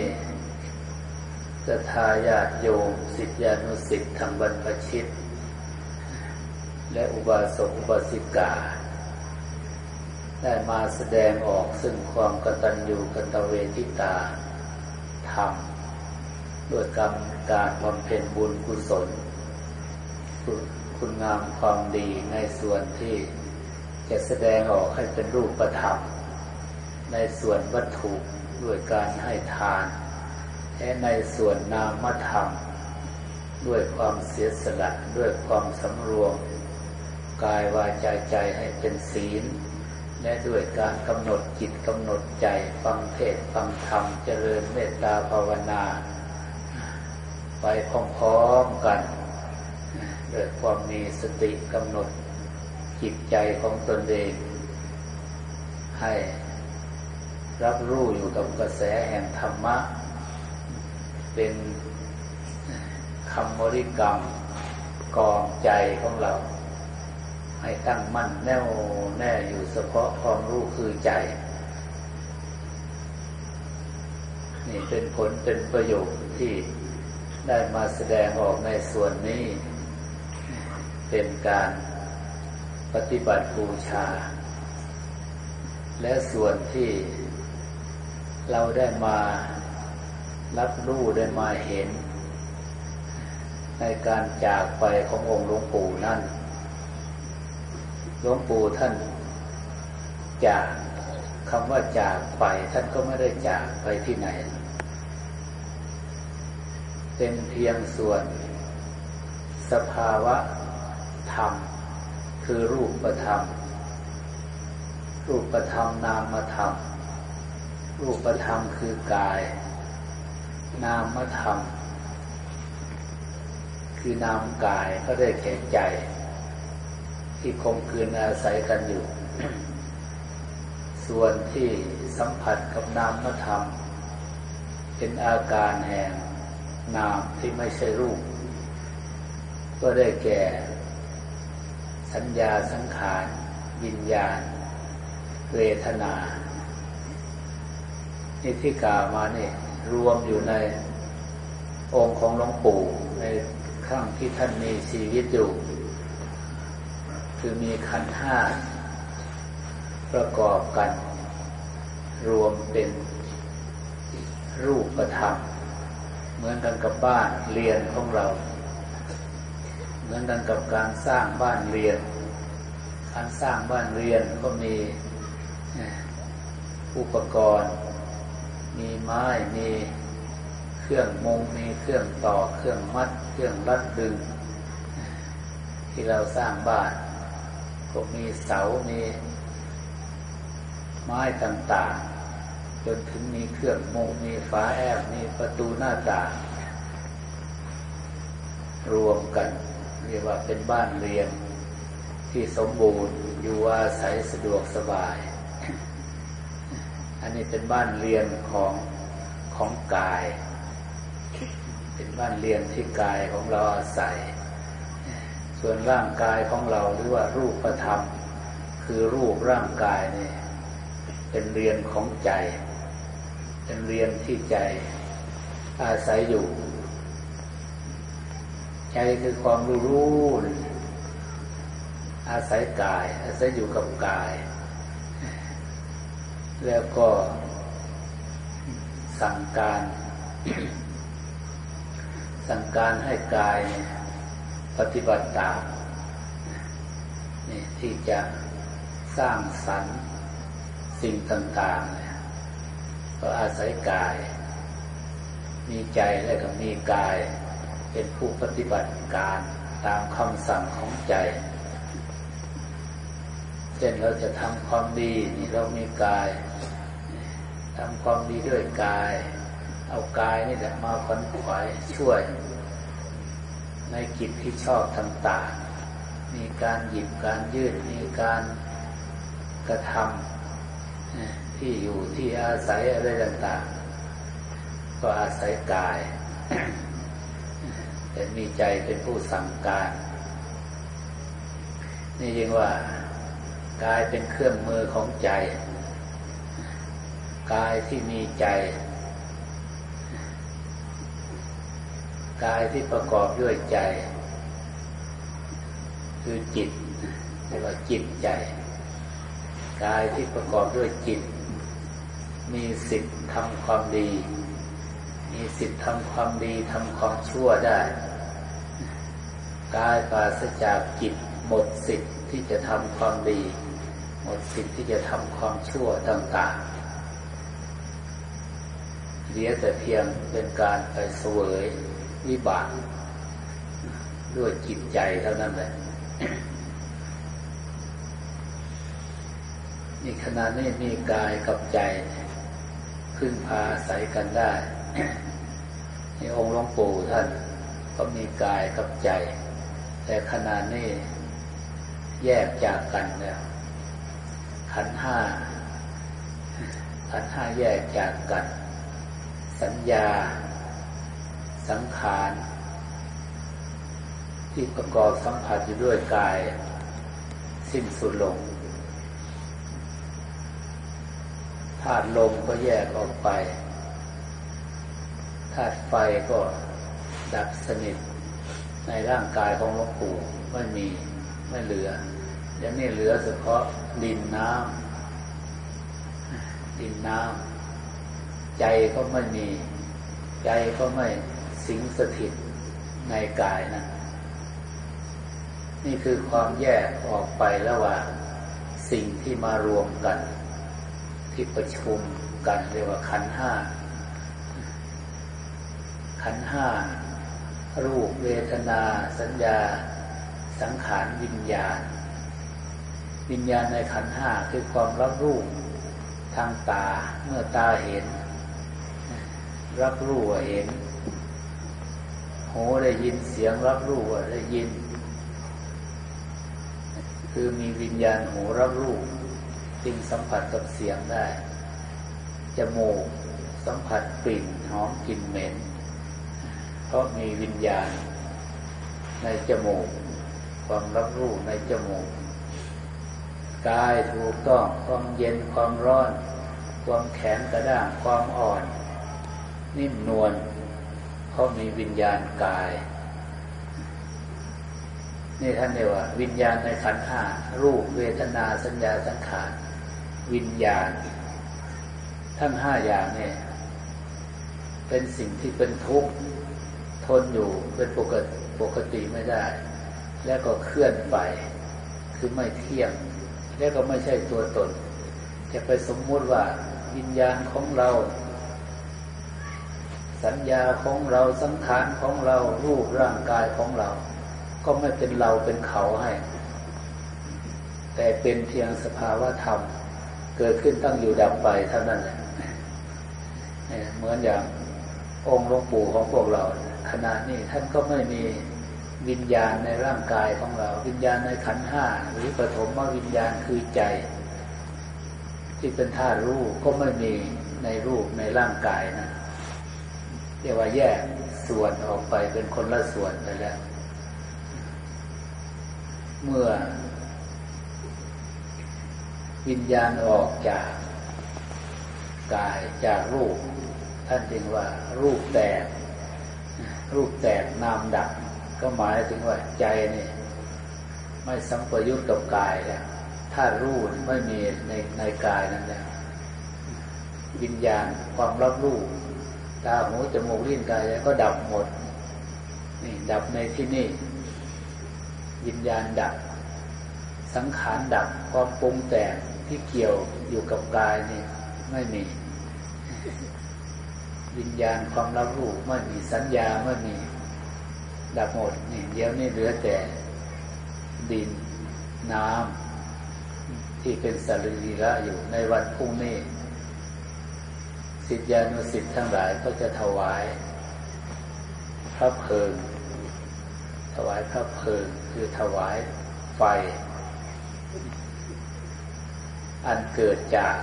S1: จะทายาทโยมสิทธิานุสิทธิ์ทางบรรพชิต และอุบาสกอุบาสิกา ได้มาแสดงออกซึ่งความกตัญญูกตเวทิตาธรรมด้วยกรรมการบำเพ็ญบุญกุศล คุณงามความดีในส่วนที่จะแสดงออกให้เป็นรูปธรรม ในส่วนวัตถุด้วยการให้ทาน ในส่วนนามธรรม ด้วยความเสียสละด้วยความสำรวม กายวาจาใจให้เป็นศีล และด้วยการกำหนดจิตกำหนดใจฟังเทศฟังธรรมเจริญเมตตาภาวนา ไปพร้อมๆกันด้วยความมีสติกำหนดจิตใจของตนเอง ให้รับรู้อยู่กับกระแสแห่งธรรมะ เป็นคำบริกรรมกองใจของเรา ให้ตั้งมั่นแน่วแน่อยู่เฉพาะความรู้คือใจ นี่เป็นผลเป็นประโยชน์ที่ได้มาแสดงออกในส่วนนี้ เป็นการปฏิบัติบูชา และส่วนที่เราได้มา รับรู้ได้มาเห็น ในการจากไปขององค์หลวงปู่นั่นหลวงปู่ท่านจากคำว่าจากไปท่านก็ไม่ได้จากไปที่ไหน เป็นเพียงส่วน สภาวะธรรม คือรูปธรรม รูปธรรมนามธรรม รูปธรรมคือกาย นามธรรม คือนามกายก็ได้แก่ใจ ที่คงคืนอาศัยกันอยู่ ส่วนที่สัมผัสกับนามธรรม เป็นอาการแห่งนามที่ไม่ใช่รูป ก็ได้แก่ สัญญาสังขารวิญญาณ เวทนา นี่ที่กล่าวมาเนี่ย รวมอยู่ในองค์ของหลวงปู่ในครั้งที่ท่านมีชีวิตอยู่ คือมีขันห้าประกอบกัน รวมเป็นรูปธรรมเหมือนกันกับบ้านเรียนของเรา เหมือนกันกับการสร้างบ้านเรียน การสร้างบ้านเรียนก็มีอุปกรณ์ มีไม้มีเครื่องมงมีเครื่องต่อเครื่องมัด เครื่องรัดดึง ที่เราสร้างบ้านก็มีเสา มีไม้ต่างๆ จนถึงมีเครื่องมงมีฝาแอบมีประตูหน้าต่าง รวมกัน เรียกว่าเป็นบ้านเรียนที่สมบูรณ์อยู่อาศัยสะดวกสบาย อันนี้เป็นบ้านเรียนของของกาย เป็นบ้านเรียนที่กายของเราอาศัย ส่วนร่างกายของเราหรือว่ารูปธรรม คือรูปร่างกายนี่เป็นเรียนของใจ เป็นเรียนที่ใจอาศัยอยู่ ใจคือความรู้รู้อาศัยกาย อาศัยอยู่กับกาย แล้วก็สั่งการ สั่งการให้กายปฏิบัติตามนี่ที่จะสร้างสรรค์สิ่งต่างๆก็อาศัยกาย มีใจและก็มีกาย เป็นผู้ปฏิบัติการตามคำสั่งของใจเช่นเราจะทำความดีนี่เรามีกาย ทำความดีด้วยกาย เอากายนี่แหละมาขวนขวายช่วย ในกิจที่ชอบต่างๆมีการหยิบการยื่นมีการกระทำที่อยู่ที่อาศัยอะไรต่างๆ ก็อาศัยกาย แต่มีใจเป็นผู้สั่งการ นี่ยังว่ากายเป็นเครื่องมือของใจ กายที่มีใจ กายที่ประกอบด้วยใจ คือจิตเรียกว่าจิตใจ กายที่ประกอบด้วยจิต มีสิทธิ์ทำความดี มีสิทธิ์ทำความดีทำความชั่วได้ กายปราศจากจิตหมดสิทธิ์ที่จะทำความดี หมดสิทธิ์ที่จะทำความชั่วต่างๆ เหลือแต่เพียงเป็นการไปเสวยวิบากด้วยจิตใจเท่านั้นแหละนี่ขณะนี้มีกายกับใจพึ่งพาอาศัยกันได้ในองค์หลวงปู่ท่านก็มีกายกับใจ แต่ขณะนี้แยกจากกันแล้วขันห้าขันห้าแยกจากกัน สัญญา สังขารที่ประกอบสัมผัสอยู่ด้วยกาย สิ้นสุดลงธาตุลมก็แยกออกไปธาตุไฟก็ดับสนิท ในร่างกายของหลวงปู่ไม่มีไม่เหลือย่างนี้เหลือเฉพาะดินน้ำดินน้ำ ใจก็ไม่มี ใจก็ไม่สิงสถิตในกายนะ นี่คือความแยกออกไประหว่างสิ่งที่มารวมกัน ที่ประชุมกันเรียกว่าขันห้า ขันห้า รูปเวทนา สัญญา สังขารวิญญาณ วิญญาณในขันห้าคือความรับรู้ทางตาเมื่อตาเห็น รับรู้ว่าเห็น หูได้ยินเสียงรับรู้ว่าได้ยิน คือมีวิญญาณหูรับรู้จึงสัมผัสกับเสียงได้ จมูกสัมผัสกลิ่นหอมกลิ่นเหม็น เพราะมีวิญญาณ ในจมูก ความรับรู้ในจมูก กายถูกต้องความเย็นความร้อน ความแข็งกระด้างความอ่อน นิ่มนวลเพราะมีวิญญาณกาย นี่ท่านเรียกว่า วิญญาณในขันห้ารูปเวทนาสัญญาสังขารวิญญาณ ทั้งห้าอย่างเนี่ย เป็นสิ่งที่เป็นทุกข์ทนอยู่เป็นปกติปกติไม่ได้ แล้วก็เคลื่อนไป คือไม่เที่ยง แล้วก็ไม่ใช่ตัวตน จะไปสมมุติว่าวิญญาณของเรา สัญญาของเราสังขารของเรารูปร่างกายของเรา ก็ไม่เป็นเราเป็นเขาให้ แต่เป็นเพียงสภาวะธรรม เกิดขึ้นตั้งอยู่ดับไปเท่านั้นแหละเหมือนอย่างองค์หลวงปู่ของพวกเราขณะนี้ท่านก็ไม่มีวิญญาณในร่างกายของเรา วิญญาณในขันห้าหรือปฐมวิญญาณคือใจ ที่เป็นธาตุรู้ก็ไม่มีในรูปในร่างกายนะ เรียกว่าแยกส่วนออกไปเป็นคนละส่วนไปแล้ว เมื่อ วิญญาณออกจากกายจากรูป ท่านจึงว่า รูปแตก รูปแตกนามดับก็หมายถึงว่าใจนี่ไม่สัมปยุตกับกายแล้วถ้ารู้ไม่มีในในกายนั้นแล้ววิญญาณความรับรู้ ตาหูจมูกลิ้นกายก็ดับหมด นี่ดับในที่นี่วิญญาณดับ สังขารดับความปรุงแต่งที่เกี่ยวอยู่กับกายนี่ไม่มี วิญญาณความรับรู้ไม่มีสัญญาไม่มี ดับหมดนี่เดี๋ยวนี้เหลือแต่ดินน้ำที่เป็นสรีระอยู่ในวันพรุ่งนี้ สิทธิานุสิทธิ์ทั้งหลายก็จะถวาย พระเพลิง ถวายพระเพลิงคือถวายไฟ อันเกิดจาก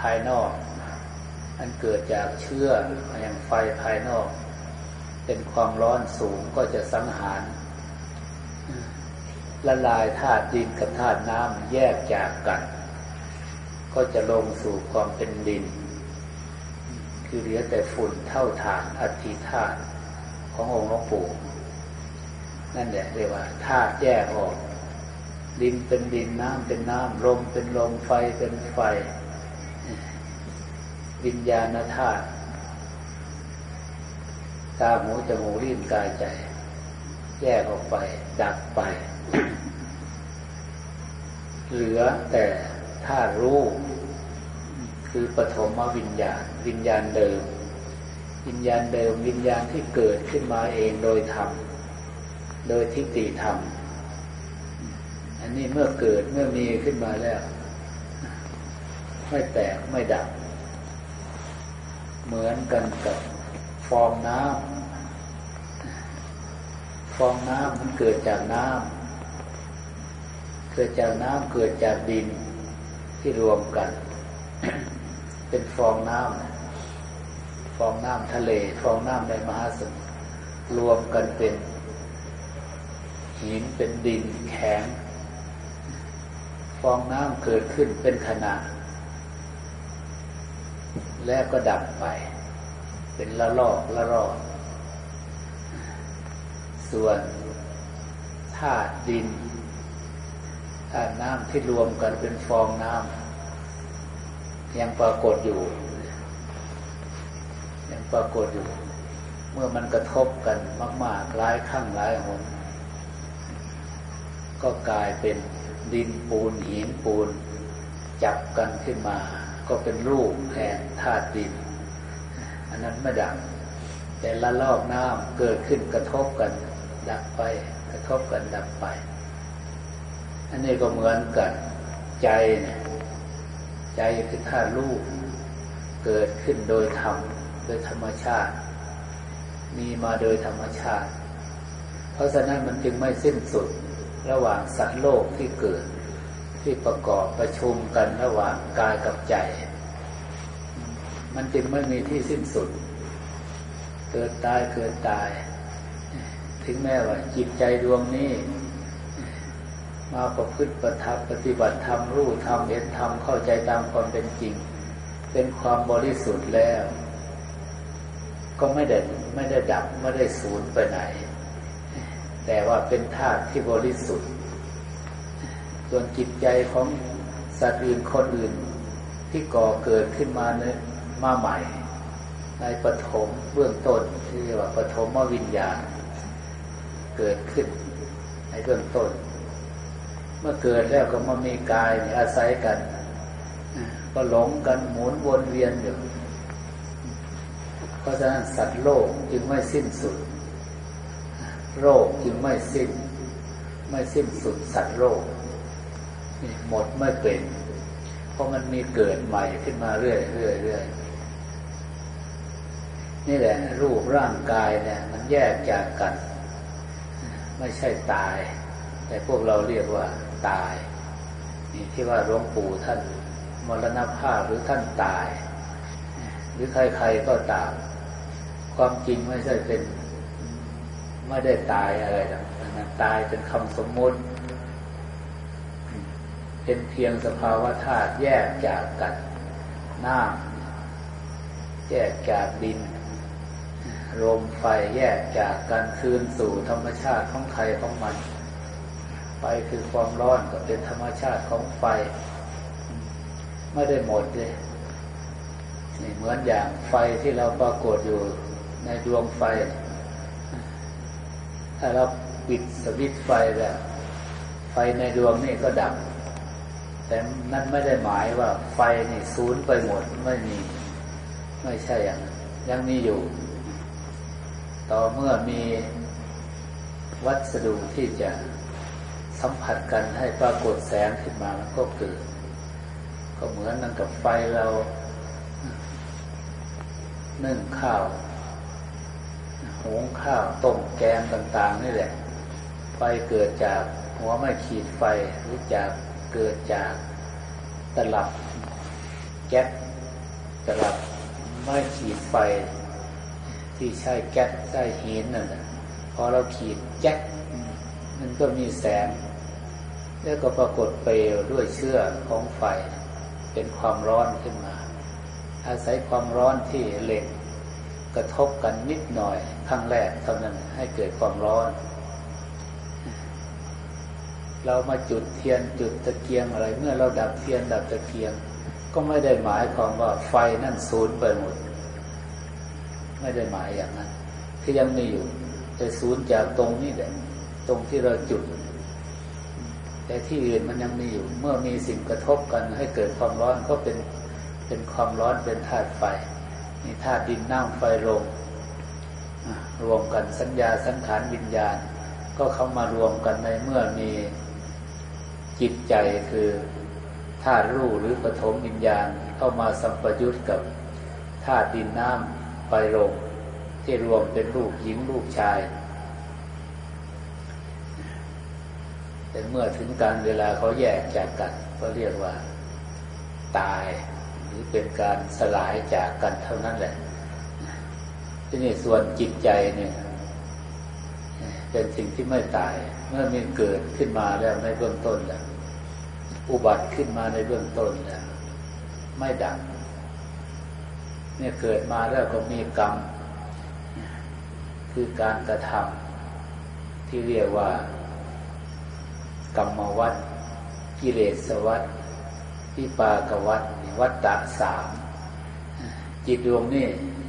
S1: ภายนอก อันเกิดจากเชื้อแห่างไฟภายนอก เป็นความร้อนสูงก็จะสังหารละลายธาตุดินกับธาตุน้ำแยกจากกัน ก็จะลงสู่ความเป็นดิน คือเหลือแต่ฝุ่นเท่าฐานอัฐิธาตุขององค์หลวงปู่นั่นแหละเรียกว่าธาตุแยกออก ดินเป็นดินน้ำเป็นน้ำลมเป็นลมไฟเป็นไฟ วิญญาณธาตุตาหูจมูกลิ้นกายใจ แยกออกไป ดับไป เหลือแต่ธาตุรู้ คือปฐมวิญญาณ วิญญาณเดิม วิญญาณเดิม วิญญาณที่เกิดขึ้นมาเองโดยธรรมโดยทิฏฐิธรรม อันนี้เมื่อเกิดเมื่อมีขึ้นมาแล้ว ไม่แตกไม่ดับ เหมือนกันกับฟองน้ำฟองน้ำมันเกิดจากน้ำเกิดจากน้ำเกิดจากดินที่รวมกัน เป็นฟองน้ำฟองน้ำทะเล ฟองน้ำในมหาสมุทรรวมกันเป็นหินเป็นดินแข็ง ฟองน้ำเกิดขึ้นเป็นขนาดแล้วก็ดับไป เป็นละลอกละลอกส่วนธาตุดินธาตุน้ำที่รวมกันเป็นฟองน้ำ ยังปรากฏอยู่ ยังปรากฏอยู่ เมื่อมันกระทบกันมากๆหลายข้างหลายหนก็กลายเป็นดินปูนหินปูน จับกันขึ้นมา ก็เป็นรูปแห่งธาตุดิน อันนั้นไม่ดังแต่ละลอกน้ำเกิดขึ้นกระทบกัน ดับไป กระทบกันดับไป อันนี้ก็เหมือนกันใจเนี่ย ใจคือธาตุรูปเกิดขึ้นโดยธรรมโดยธรรมชาติ มีมาโดยธรรมชาติ เพราะฉะนั้นมันจึงไม่สิ้นสุดระหว่างสัตว์โลกที่เกิด ที่ประกอบประชุมกันระหว่างกายกับใจ มันจึงไม่มีที่สิ้นสุด เกิดตายเกิดตาย ถึงแม้ว่าจิตใจดวงนี้ มาประพฤติประทับปฏิบัติธรรมรู้ธรรมเห็นธรรมเข้าใจตามความเป็นจริง เป็นความบริสุทธิ์แล้ว ก็ไม่ได้ไม่ได้ดับไม่ได้สูญไปไหน แต่ว่าเป็นธาตุที่บริสุทธิ์ ส่วนจิตใจของสัตว์อื่นคนอื่นที่ก่อเกิดขึ้นมาเนี่ยมาใหม่ ในปฐมเบื้องต้นที่เรียกว่าปฐมวิญญาณ เกิดขึ้นในเบื้องต้น มื่อเกิดแล้วก็มามีกายอาศัยกัน ก็หลงกันหมุนวนเวียนอยู่เพราะฉะนั้นสัตว์โลกจึงไม่สิ้นสุดโรคจึงไม่สิ้น ไม่สิ้นสุดสัตว์โรคหมดไม่เป็น เพราะมันมีเกิดใหม่ขึ้นมาเรื่อยเรื่อยเรื่อยนี่แหละ รูปร่างกายเนี่ย มันแยกจากกัน ไม่ใช่ตาย แต่พวกเราเรียกว่า ตาย นี่ที่ว่าหลวงปู่ท่านมรณภาพหรือท่านตาย หรือใครๆก็ตาม ความจริงไม่ใช่เป็นไม่ได้ตายอะไรหรอกนะตายเป็นคำสมมุติ เป็นเพียงสภาวะธาตุแยกจากกันน้ำแยกจากดินลมไฟแยกจากกันคืนสู่ธรรมชาติของใครของมัน ไฟคือความร้อนก็เป็นธรรมชาติของไฟ ไม่ได้หมดเลยนี่เหมือนอย่างไฟที่เราปรากฏอยู่ในดวงไฟ ถ้าเราปิดสวิตไฟแล้ว ไฟในดวงนี่ก็ดับ แต่นั่นไม่ได้หมายว่าไฟนี่สูญไปหมดไม่มี ไม่ใช่อย่างยังมีอยู่ ต่อเมื่อมีวัสดุที่จะ สัมผัสกันให้ปรากฏแสงขึ้นมามันก็เกิด ก็เหมือนนั่นกับไฟเรานึ่งข้าวหุงข้าวต้มแกงต่าง ๆ นี่แหละ ไฟเกิดจากหัวไม่ขีดไฟหรือจากเกิดจากตลับแก๊สตลับไม่ขีดไฟ ที่ใช้แก๊สใช้หินนั่นแหละพอเราขีดแก๊สมันก็มีแสง แล้วก็ปรากฏเปลวด้วยเชื้อของไฟ เป็นความร้อนขึ้นมา อาศัยความร้อนที่เหล็ก กระทบกันนิดหน่อยครั้งแรกเท่านั้นให้เกิดความร้อน เรามาจุดเทียนจุดตะเกียงอะไร เมื่อเราดับเทียนดับตะเกียง ก็ไม่ได้หมายความว่าไฟนั่นสูญไปหมด ไม่ได้หมายอย่างนั้นที่ยังมีอยู่แต่สูญจากตรงนี้แหละตรงที่เราจุด แต่ที่อื่นมันยังมีอยู่ เมื่อมีสิ่งกระทบกันให้เกิดความร้อนก็เป็นเป็นความร้อนเป็นธาตุไฟมีธาตุดินน้ำไฟลมรวมกันสัญญาสังขารวิญญาณ ก็เข้ามารวมกันในเมื่อมีจิตใจคือธาตุรู้หรือปฐมวิญญาณเข้ามาสัมปยุตกับธาตุดินน้ำไฟลมที่รวมเป็นรูปหญิงรูปชาย แต่เมื่อถึงการเวลาเขาแยกจากกันก็เรียกว่าตายรือเป็นการสลายจากกันเท่านั้นแหละที่นี่ส่วนจิตใจเนี่ย เป็นสิ่งที่ไม่ตาย เมื่อมีเกิดขึ้นมาแล้วในเบื้องต้นแล้วอุบัติขึ้นมาในเบื้องต้นแล้วไม่ดับเนี่ยเกิดมาแล้วก็มีกรรม คือการกระทำที่เรียกว่า กรรมวัฏกิเลสวัฏวิปากวัฏวัฏฏะสามจิตดวงนี้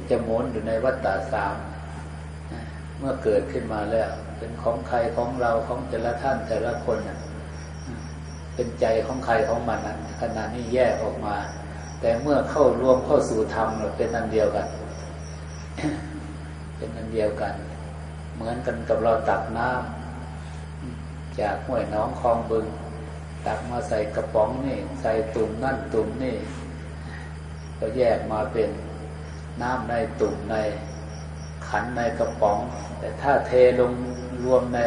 S1: จะหมุนอยู่ในวัฏฏะสามเมื่อเกิดขึ้นมาแล้ว เป็นของใครของเราของแต่ละท่านแต่ละคนเป็นใจของใครของมันขณะนี้แยกออกมา แต่เมื่อเข้ารวมเข้าสู่ธรรมเป็นอันเดียวกัน เป็นอันเดียวกัน เหมือนกันกับเราตักน้ำ จากห้วยน้องคลองบึง ตักมาใส่กระป๋องนี่ ใส่ตุ่มนั่นตุ่มนี่ ก็แยกมาเป็นน้ำในตุ่มในขันในกระป๋อง แต่ถ้าเทลงรวมใน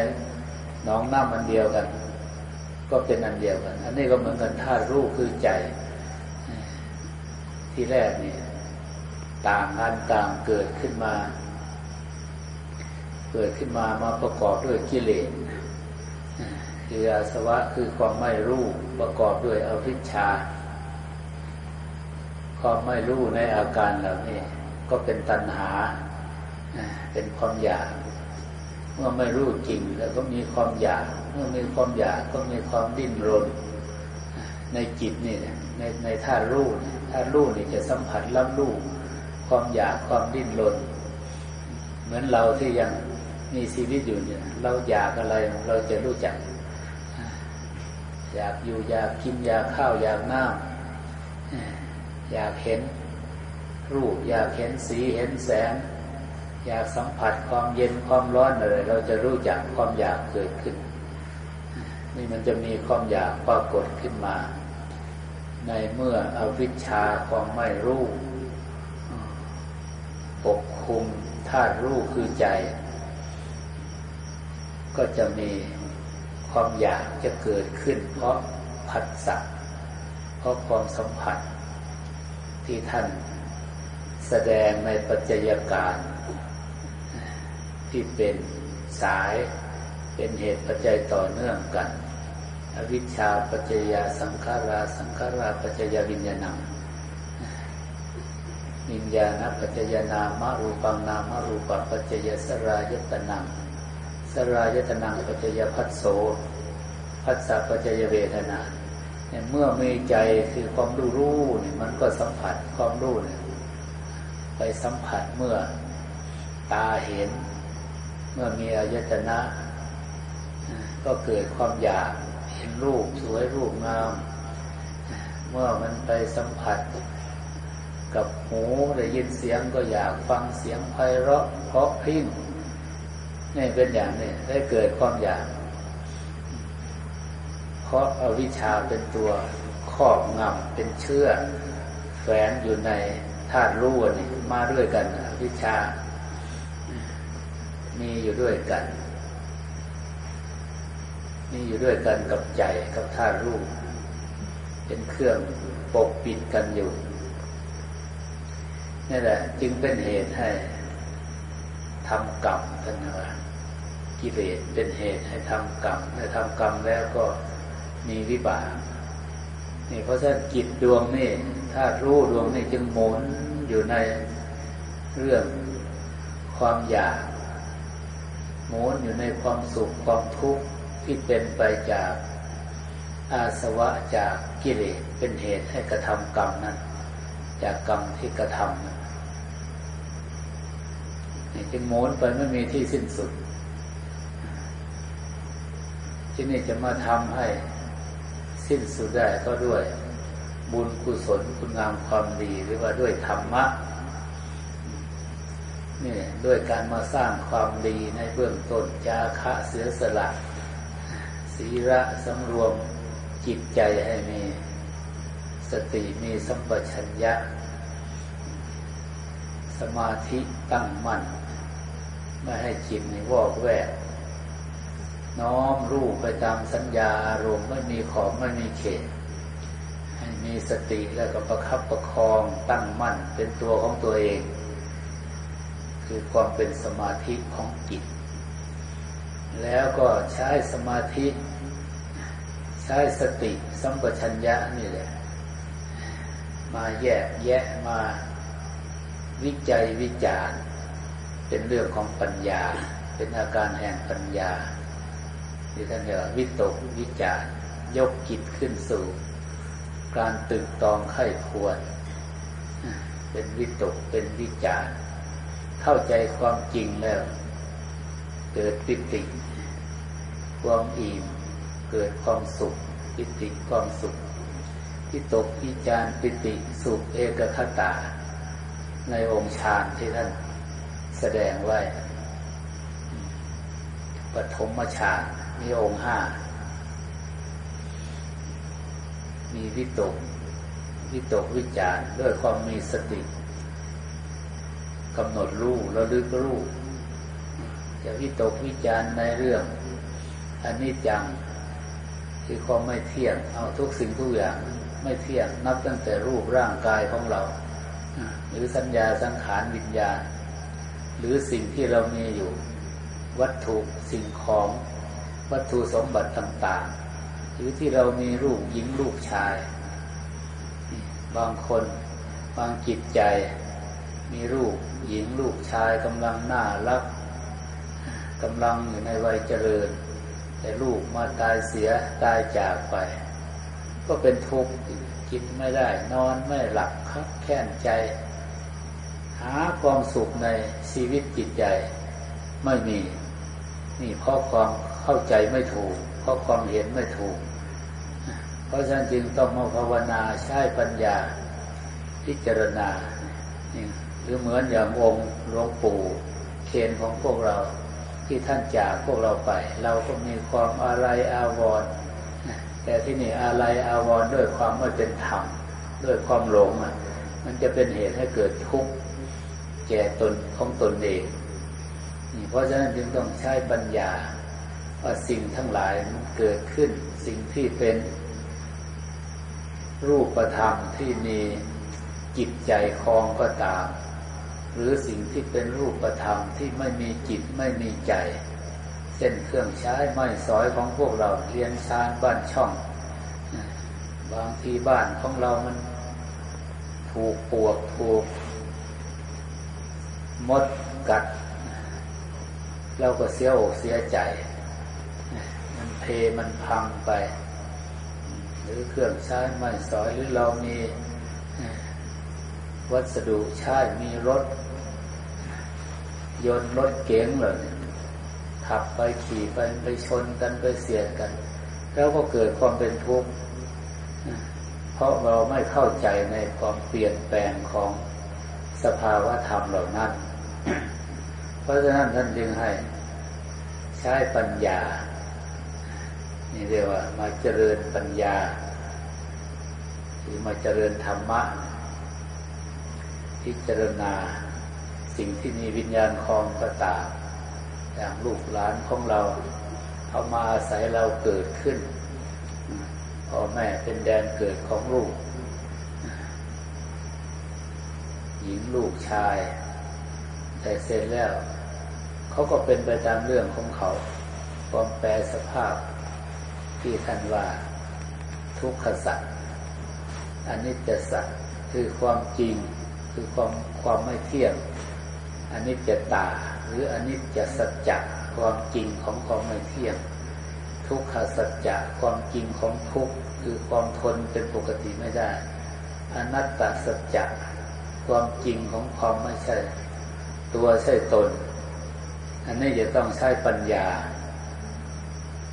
S1: น้องน้ำมันเดียวกัน ก็เป็นอันเดียวกัน อันนี้ก็เหมือนกันธาตุรู้คือใจ ที่แรกนี่ต่างกันต่างเกิดขึ้นมา เกิดขึ้นมามาประกอบด้วยกิเลส คืออาสวะคือความไม่รู้ประกอบด้วยอวิชชา ความไม่รู้ในอาการเหล่านี้ก็เป็นตัณหา เป็นความอยาก เมื่อไม่รู้จริงแล้วก็มีความอยาก เมื่อมีความอยากก็มีความดิ้นรน ในจิตนี่ในในท่ารู้ท่ารู้นี่จะสัมผัสรับรู้ความอยากความดิ้นรน เหมือนเราที่ยังมีชีวิตอยู่เนี่ย เราอยากอะไรเราจะรู้จัก อยากอยู่อยากกินอยากข้าวอยากน้ำอยากเห็นรูป อยากเห็นสีเห็นแสง อยากสัมผัสความเย็นความร้อนอะไรเราจะรู้จักความอยากเกิดขึ้น นี่มันจะมีความอยากปรากฏขึ้นมา ในเมื่ออวิชชาความไม่รู้ปกคุมธาตุรู้คือใจ ก็จะมี ความอยากจะเกิดขึ้น เพราะผัสสะเพราะความสัมผัส ที่ท่านแสดงในปัจจัยการ ที่เป็นสายเป็นเหตุปัจจัยต่อเนื่องกัน อวิชชาปัจจยาสังขาราสังขาราปัจจยาวิญญาณังวิญญาณปัจจยนามารูปังนามารูปปัจจยสรายตนัง สรายตนังปัจจยพัสโสพัสสะปัจจยเวทนาเนี่ยเมื่อมีใจคือความรู้รู้เนี่ยมันก็สัมผัสความรู้เนี่ยไปสัมผัสเมื่อตาเห็น เมื่อมีอายตนะ ก็เกิดความอยากเห็นรูปสวยรูปงามเมื่อมันไปสัมผัสกับหูได้ยินเสียงก็อยากฟังเสียงไพเราะเพราะพริ้ง นี่เป็นอย่างนี้ได้เกิดความอยาก เพราะอาวิชชาเป็นตัวครอบงำเป็นเชื่อ แฝงอยู่ในธาตุรู้นี่มาด้วยกันอวิชชา มีอยู่ด้วยกันมีอยู่ด้วยกันกับใจกับธาตุรู้เป็นเครื่องปกปิดกันอยู่นี่แหละ จึงเป็นเหตุให้ทำกรรมกันนะ กิเลสเป็นเหตุให้ทำกรรมให้ทำกรรมแล้วก็มีวิบากนี่เพราะฉะนั้นจิตดวงนี่ถ้ารู้ดวงนี่จึงหมุนอยู่ในเรื่องความอยากหมุนอยู่ในความสุขความทุกข์ที่เป็นไปจากอาสวะจากกิเลสเป็นเหตุให้กระทำกรรมนั้น จากกรรมที่กระทำนี่จึงหมุนไปไม่มีที่สิ้นสุด ที่นี่จะมาทำให้สิ้นสุดได้ก็ด้วย บุญกุศลคุณงามความดีหรือว่าด้วยธรรมะนี่ด้วยการมาสร้างความดีในเบื้องต้นจาคะเสือสละศีระสำรวมจิตใจให้มี สติมีสัมปชัญญะ สมาธิตั้งมั่น ไม่ให้จิตในวอกแวก น้อมรูปไปตามสัญญาอารมณ์ไม่มีขอบไม่มีเขตให้มีสติแล้วก็ประคับประคองตั้งมั่นเป็นตัวของตัวเอง คือความเป็นสมาธิของจิต แล้วก็ใช้สมาธิ ใช้สติสัมปชัญญะนี่แหละ มาแยกแยะมาวิจัยวิจารเป็นเรื่องของปัญญา เป็นอาการแห่งปัญญา ที่ท่านเรียกวิตกวิจารยกจิตขึ้นสู่ การตึกตองไข้ควร เป็นวิตกเป็นวิจารเข้าใจความจริงแล้ว เกิดปิติ ความอิ่มเกิดความสุขปิติความสุขวิตกวิจารปิติสุขเอกคตา ในองค์ฌานที่ท่านแสดงไว้ปฐมฌาน มีองค์ห้า มีวิตก วิตกวิจารด้วยความมีสติกำหนดรู้ระลึกรู้จะวิตกวิจารในเรื่องอันนี้จังคือความไม่เที่ยง เอาทุกสิ่งทุกอย่างไม่เที่ยง นับตั้งแต่รูปร่างกายของเรา หรือสัญญาสังขารวิญญาณ หรือสิ่งที่เรามีอยู่ วัตถุสิ่งของ วัตถุสมบัติต่างๆ หรือที่เรามีรูปหญิงรูปชาย บางคนบางจิตใจ มีรูปหญิงรูปชายกำลังน่ารักกำลังอยู่ในวัยเจริญ แต่ลูกมาตายเสียตายจากไป ก็เป็นทุกข์กินไม่ได้ นอนไม่หลับครับแค้นใจ หาความสุขในชีวิตจิตใจ ไม่มีนี่เพราะความ เข้าใจไม่ถูกเพราะความเห็นไม่ถูก เพราะฉะนั้นจึงต้องมาภาวนาใช้ปัญญาพิจารณาหรือเหมือนอย่างองค์หลวงปู่เคนของพวกเราที่ท่านจากพวกเราไป เราก็มีความอะไรอาวรณ์แต่ที่นี่อะไรอาวรณ์ด้วยความไม่เป็นธรรมด้วยความหลงมันจะเป็นเหตุให้เกิดทุกข์แก่ตนของตนเองเพราะฉะนั้นจึงต้องใช้ปัญญา ว่าสิ่งทั้งหลายมันเกิดขึ้น สิ่งที่เป็นรูปธรรมที่มีจิตใจคลองก็ตาม หรือสิ่งที่เป็นรูปธรรมที่ไม่มีจิตไม่มีใจ เช่นเครื่องใช้ไม้สอยของพวกเราเรียนชานบ้านช่อง บางทีบ้านของเรามันถูกปวกถูกมดกัด เราก็เสียอกเสียใจ เพมันพังไป หรือเครื่องใช้ไม้สอยหรือเรามีวัสดุใช้มีรถ ยนต์รถเก๋งเลยขับไปขี่ไปไปชนกันไปเสียดกัน แล้วก็เกิดความเป็นทุกข์เพราะเราไม่เข้าใจในความเปลี่ยนแปลงของสภาวะธรรมเหล่านั้น เพราะฉะนั้นท่านจึงให้ใช้ปัญญา นี่เรียกว่า มาเจริญปัญญา หรือมาเจริญธรรมะ พิจารณา สิ่งที่มีวิญญาณคลองก็ตามอย่างลูกหลานของเราเอามาอาศัยเราเกิดขึ้นพ่อแม่เป็นแดนเกิดของลูก หญิงลูกชาย แต่เสร็จแล้ว เขาก็เป็นไปตามเรื่องของเขาความแปรสภาพ ที่ท่านว่าทุกขสัตว์อันนี้จะสัตว์คือความจริง คือความความไม่เที่ยงอันนี้จะตา หรืออันนี้จะสัจจะความจริงของความไม่เที่ยง ทุกขสัจจะความจริงของทุกคือความทนเป็นปกติไม่ได้ อนัตตสัจจะความจริงของความไม่ใช่ ตัวใช่ตน อันนี้จะต้องใช้ปัญญา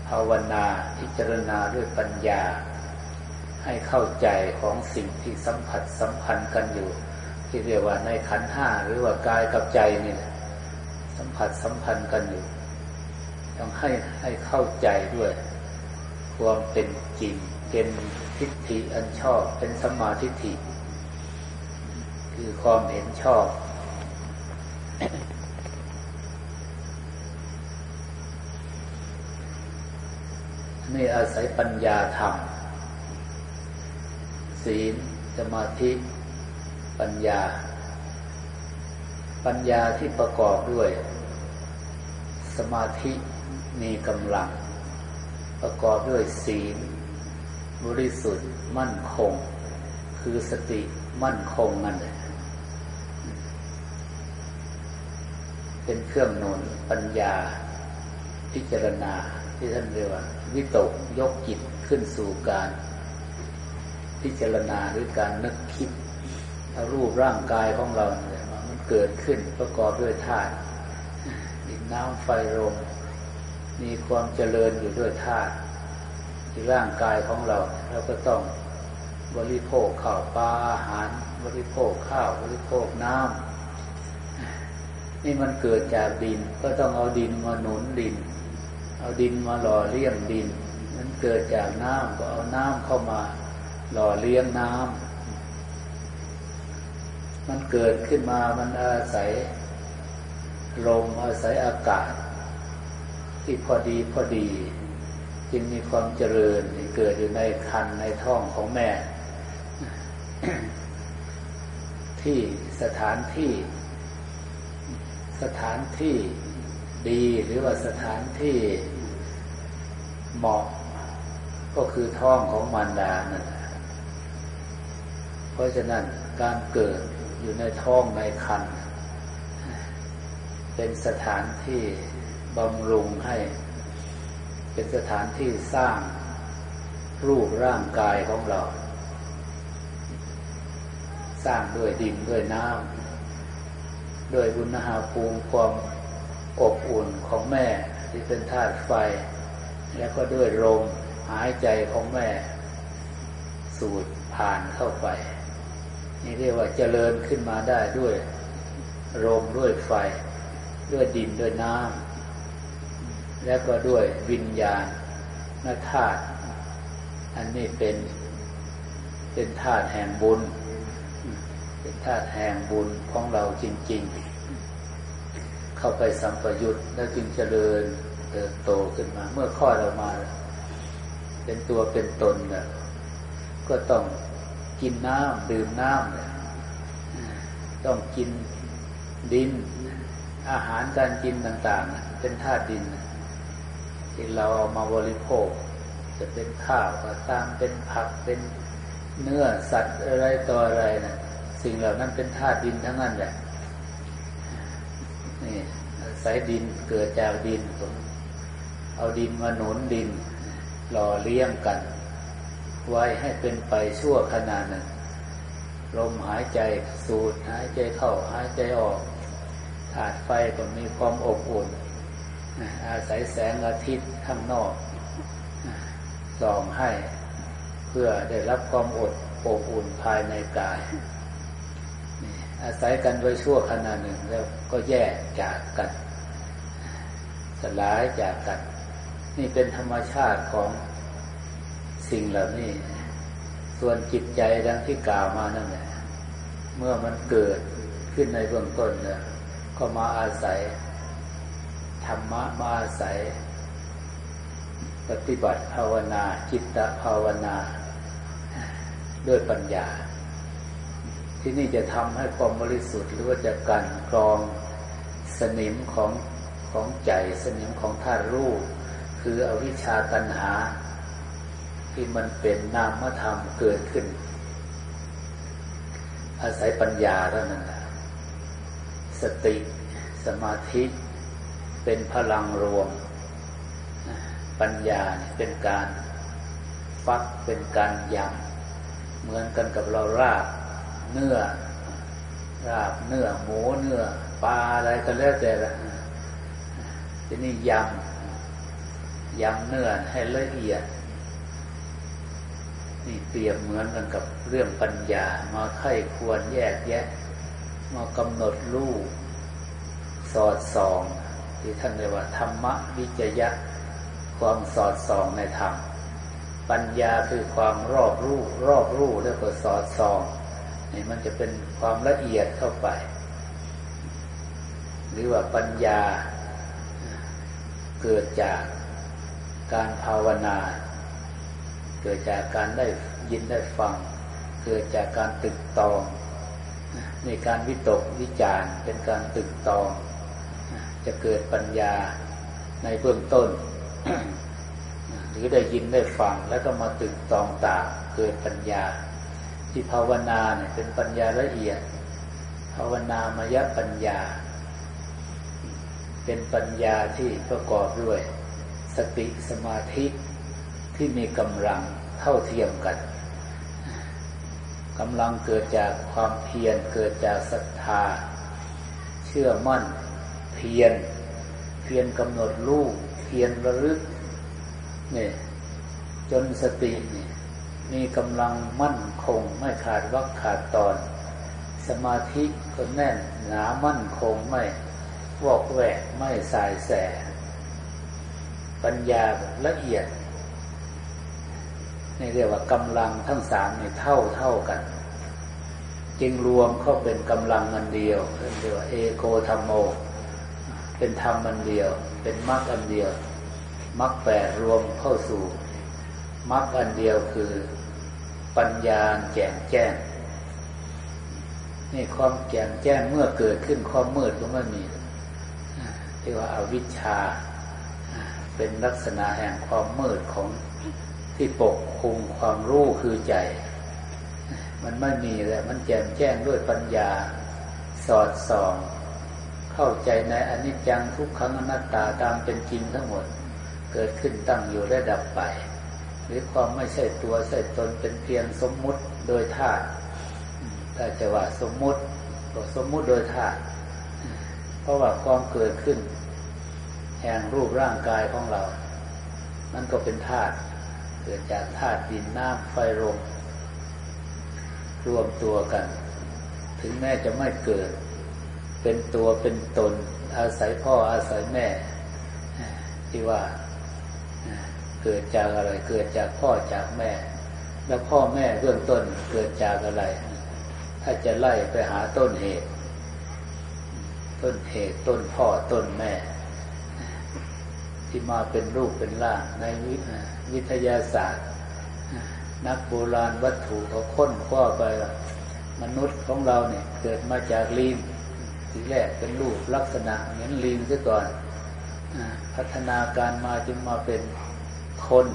S1: ภาวนาพิจารณาด้วยปัญญา ให้เข้าใจของสิ่งที่สัมผัสสัมพันธ์กันอยู่ ที่เรียกว่าในขันห้าหรือว่ากายกับใจนี่แหละสัมผัสสัมพันธ์กันอยู่ ต้องให้ให้เข้าใจด้วย ความเป็นจริงเป็นทิฏฐิอันชอบเป็นสมาทิฏฐิคือความเห็นชอบ นี่อาศัยปัญญาธรรม ศีลสมาธิปัญญา ปัญญาที่ประกอบด้วย สมาธิมีกำลัง ประกอบด้วยศีล บริสุทธิ์มั่นคง คือสติมั่นคงนั่นแหละเป็นเครื่องหนุนปัญญาพิจารณาที่ท่านเรียกว่า วิตกยกจิตขึ้นสู่การ พิจารณาหรือการนึกคิดรูปร่างกายของเราเนี่ยมันเกิดขึ้นประกอบด้วยธาตุดินน้ำไฟลมมีความเจริญอยู่ด้วยธาตุที่ร่างกายของเราเราก็ต้องบริโภคข้าวปลาอาหาร บริโภคข้าวบริโภคน้ำนี่มันเกิดจากดินก็ต้องเอาดินมาหนุนดิน เอาดินมาหล่อเลี้ยงดินมันเกิดจากน้ำก็เอาน้ำเข้ามา หล่อเลี้ยงน้ำมันเกิดขึ้นมามันอาศัยลมอาศัยอากาศ ที่พอดีพอดี จึงมีความเจริญเกิดอยู่ในคันในท้องของแม่ ที่สถานที่ สถานที่ ดีหรือว่าสถานที่เหมาะก็คือท้องของมารดานั่นเพราะฉะนั้นการเกิดอยู่ในท้องในคันเป็นสถานที่บำรุงให้ เป็นสถานที่สร้างรูปร่างกายของเรา สร้างด้วยดินด้วยน้ำด้วยอุณหภูมิความ อบอุ่นของแม่ที่เป็นธาตุไฟ แล้วก็ด้วยลมหายใจของแม่ สูดผ่านเข้าไป นี่เรียกว่าเจริญขึ้นมาได้ด้วยลมด้วยไฟ ด้วยดินด้วยน้ำแล้วก็ด้วยวิญญาณนธาตุอันนี้เป็นเป็นธาตุแห่งบุญ เป็นธาตุแห่งบุญของเราจริง ๆ เข้าไปสัมปยุตแล้วจึงเจริญเติบโตขึ้นมา เมื่อข้อเรามา เป็นตัวเป็นตนเนี่ยก็ต้องกินน้ำดื่มน้ำเนี่ยต้องกินดิน อาหารการกินต่างๆ เป็นธาตุดินที่เราเอามาบริโภค จะเป็นข้าวก็ตามเป็นผักเป็นเนื้อสัตว์อะไรต่ออะไรนะสิ่งเหล่านั้นเป็นธาตุดินทั้งนั้นแหละ นี่สายดินเกิดจากดิน เอาดินมาหนุนดิน หล่อเลี้ยงกัน ไว้ให้เป็นไปชั่วขนาดหนึ่งลมหายใจสูดหายใจเข้าหายใจออกถาดไฟก็มีความอบอุ่นอาศัยแสงอาทิตย์ข้างนอกส่องให้ เพื่อได้รับความอดอบอุ่นภายในกาย อาศัยกันไว้ชั่วขณะหนึ่งแล้วก็แยกจากกัน สลายจากกัน นี่เป็นธรรมชาติของสิ่งเหล่านี้ ส่วนจิตใจดังที่กล่าวมานั่นแหละเมื่อมันเกิดขึ้นในเบื้องต้นเนี่ยก็มาอาศัย ธรรมะมาอาศัย ปฏิบัติภาวนา จิตตภาวนา ด้วยปัญญา ที่นี่จะทำให้ความบริสุทธิ์ หรือว่าจะกันกรองสนิมของของใจสนิมของธาตุรูป คืออวิชชาตัณหา ที่มันเป็นนามธรรมเกิดขึ้น อาศัยปัญญาเท่านั้นสติสมาธิเป็นพลังรวม ปัญญาเป็นการฟักเป็นการยำเหมือนกันกับเราราบ เนื้อราบเนื้อหมูเนื้อปลาอะไรก็แล้วแต่ละทีนี้ยำยำเนื้อให้ละเอียด นี่เปรียบเหมือนกันกับเรื่องปัญญา มาไข้ควรแยกแยะ มากำหนดรูปสอดส่อง ที่ท่านเรียกว่า ธรรมวิจยะ ความสอดส่องในธรรมปัญญาคือความรอบรู้ รอบรู้แล้วก็สอดส่อง นี่มันจะเป็นความละเอียดเข้าไป หรือว่าปัญญาเกิดจากการภาวนา เกิดจากการได้ยินได้ฟัง เกิดจากการตึกตองในการวิตกวิจารเป็นการตึกตอง จะเกิดปัญญาในเบื้องต้น หรือได้ยินได้ฟังแล้วก็มาตึกตองตาเกิดปัญญา ที่ภาวนาเนี่ยเป็นปัญญาละเอียด ภาวนามยปัญญา เป็นปัญญาที่ประกอบด้วย สติสมาธิที่มีกำลังเท่าเทียมกันกำลังเกิดจากความเพียรเกิดจากศรัทธา เชื่อมั่น เพียรเพียรกำหนดรูปเพียรระลึกเนี่ยจนสติเนี่ย มีกำลังมั่นคงไม่ขาดวักขาดตอน สมาธิก็แน่นหนามั่นคงไม่วอกแวกไม่สายแส ปัญญาละเอียดนี่เรียกว่ากำลังทั้งสามนี่เท่าเท่ากัน จึงรวมเข้าเป็นกำลังอันเดียวเรียกว่าเอโกธรรมโม เป็นธรรมอันเดียว เป็นมรรคอันเดียวมรรคแปดรวมเข้าสู่มรรคอันเดียวคือ ปัญญาแจ่มแจ้งนี่ความแจ่มแจ้งเมื่อเกิดขึ้นความมืดก็ไม่มีเรียกว่าอาวิชชา เป็นลักษณะแห่งความมืดของที่ปกคุมความรู้คือใจ มันไม่มีแล้วมันแจ่มแจ้งด้วยปัญญาสอดส่อง เข้าใจในอนิจจังทุกขังอนัตตาตามเป็นจริงทั้งหมด เกิดขึ้นตั้งอยู่และดับไป หรือความไม่ใช่ตัวใช่ตนเป็นเพียงสมมุติโดยธาตุถ้าจะว่าสมมุติก็สมมุติโดยธาตุเพราะว่าความเกิดขึ้น แห่งรูปร่างกายของเรา มันก็เป็นธาตุเกิดจากธาตุดินน้ำไฟลมรวมตัวกัน ถึงแม้จะไม่เกิด เป็นตัวเป็นตน อาศัยพ่ออาศัยแม่ที่ว่า เกิดจากอะไร เกิดจากพ่อจากแม่ แล้วพ่อแม่เบื้องต้นเกิดจากอะไร ถ้าจะไล่ไปหาต้นเหตุ ต้นเหตุต้นพ่อต้นแม่ ที่มาเป็นรูปเป็นร่างในวิวิทยาศาสตร์ นักโบราณวัตถุเขาค้นคว้าไปมนุษย์ของเราเนี่ยเกิดมาจากลิงทีแรกเป็นรูปลักษณะเหมือนลิงซะก่อน พัฒนาการมาจนมาเป็น คน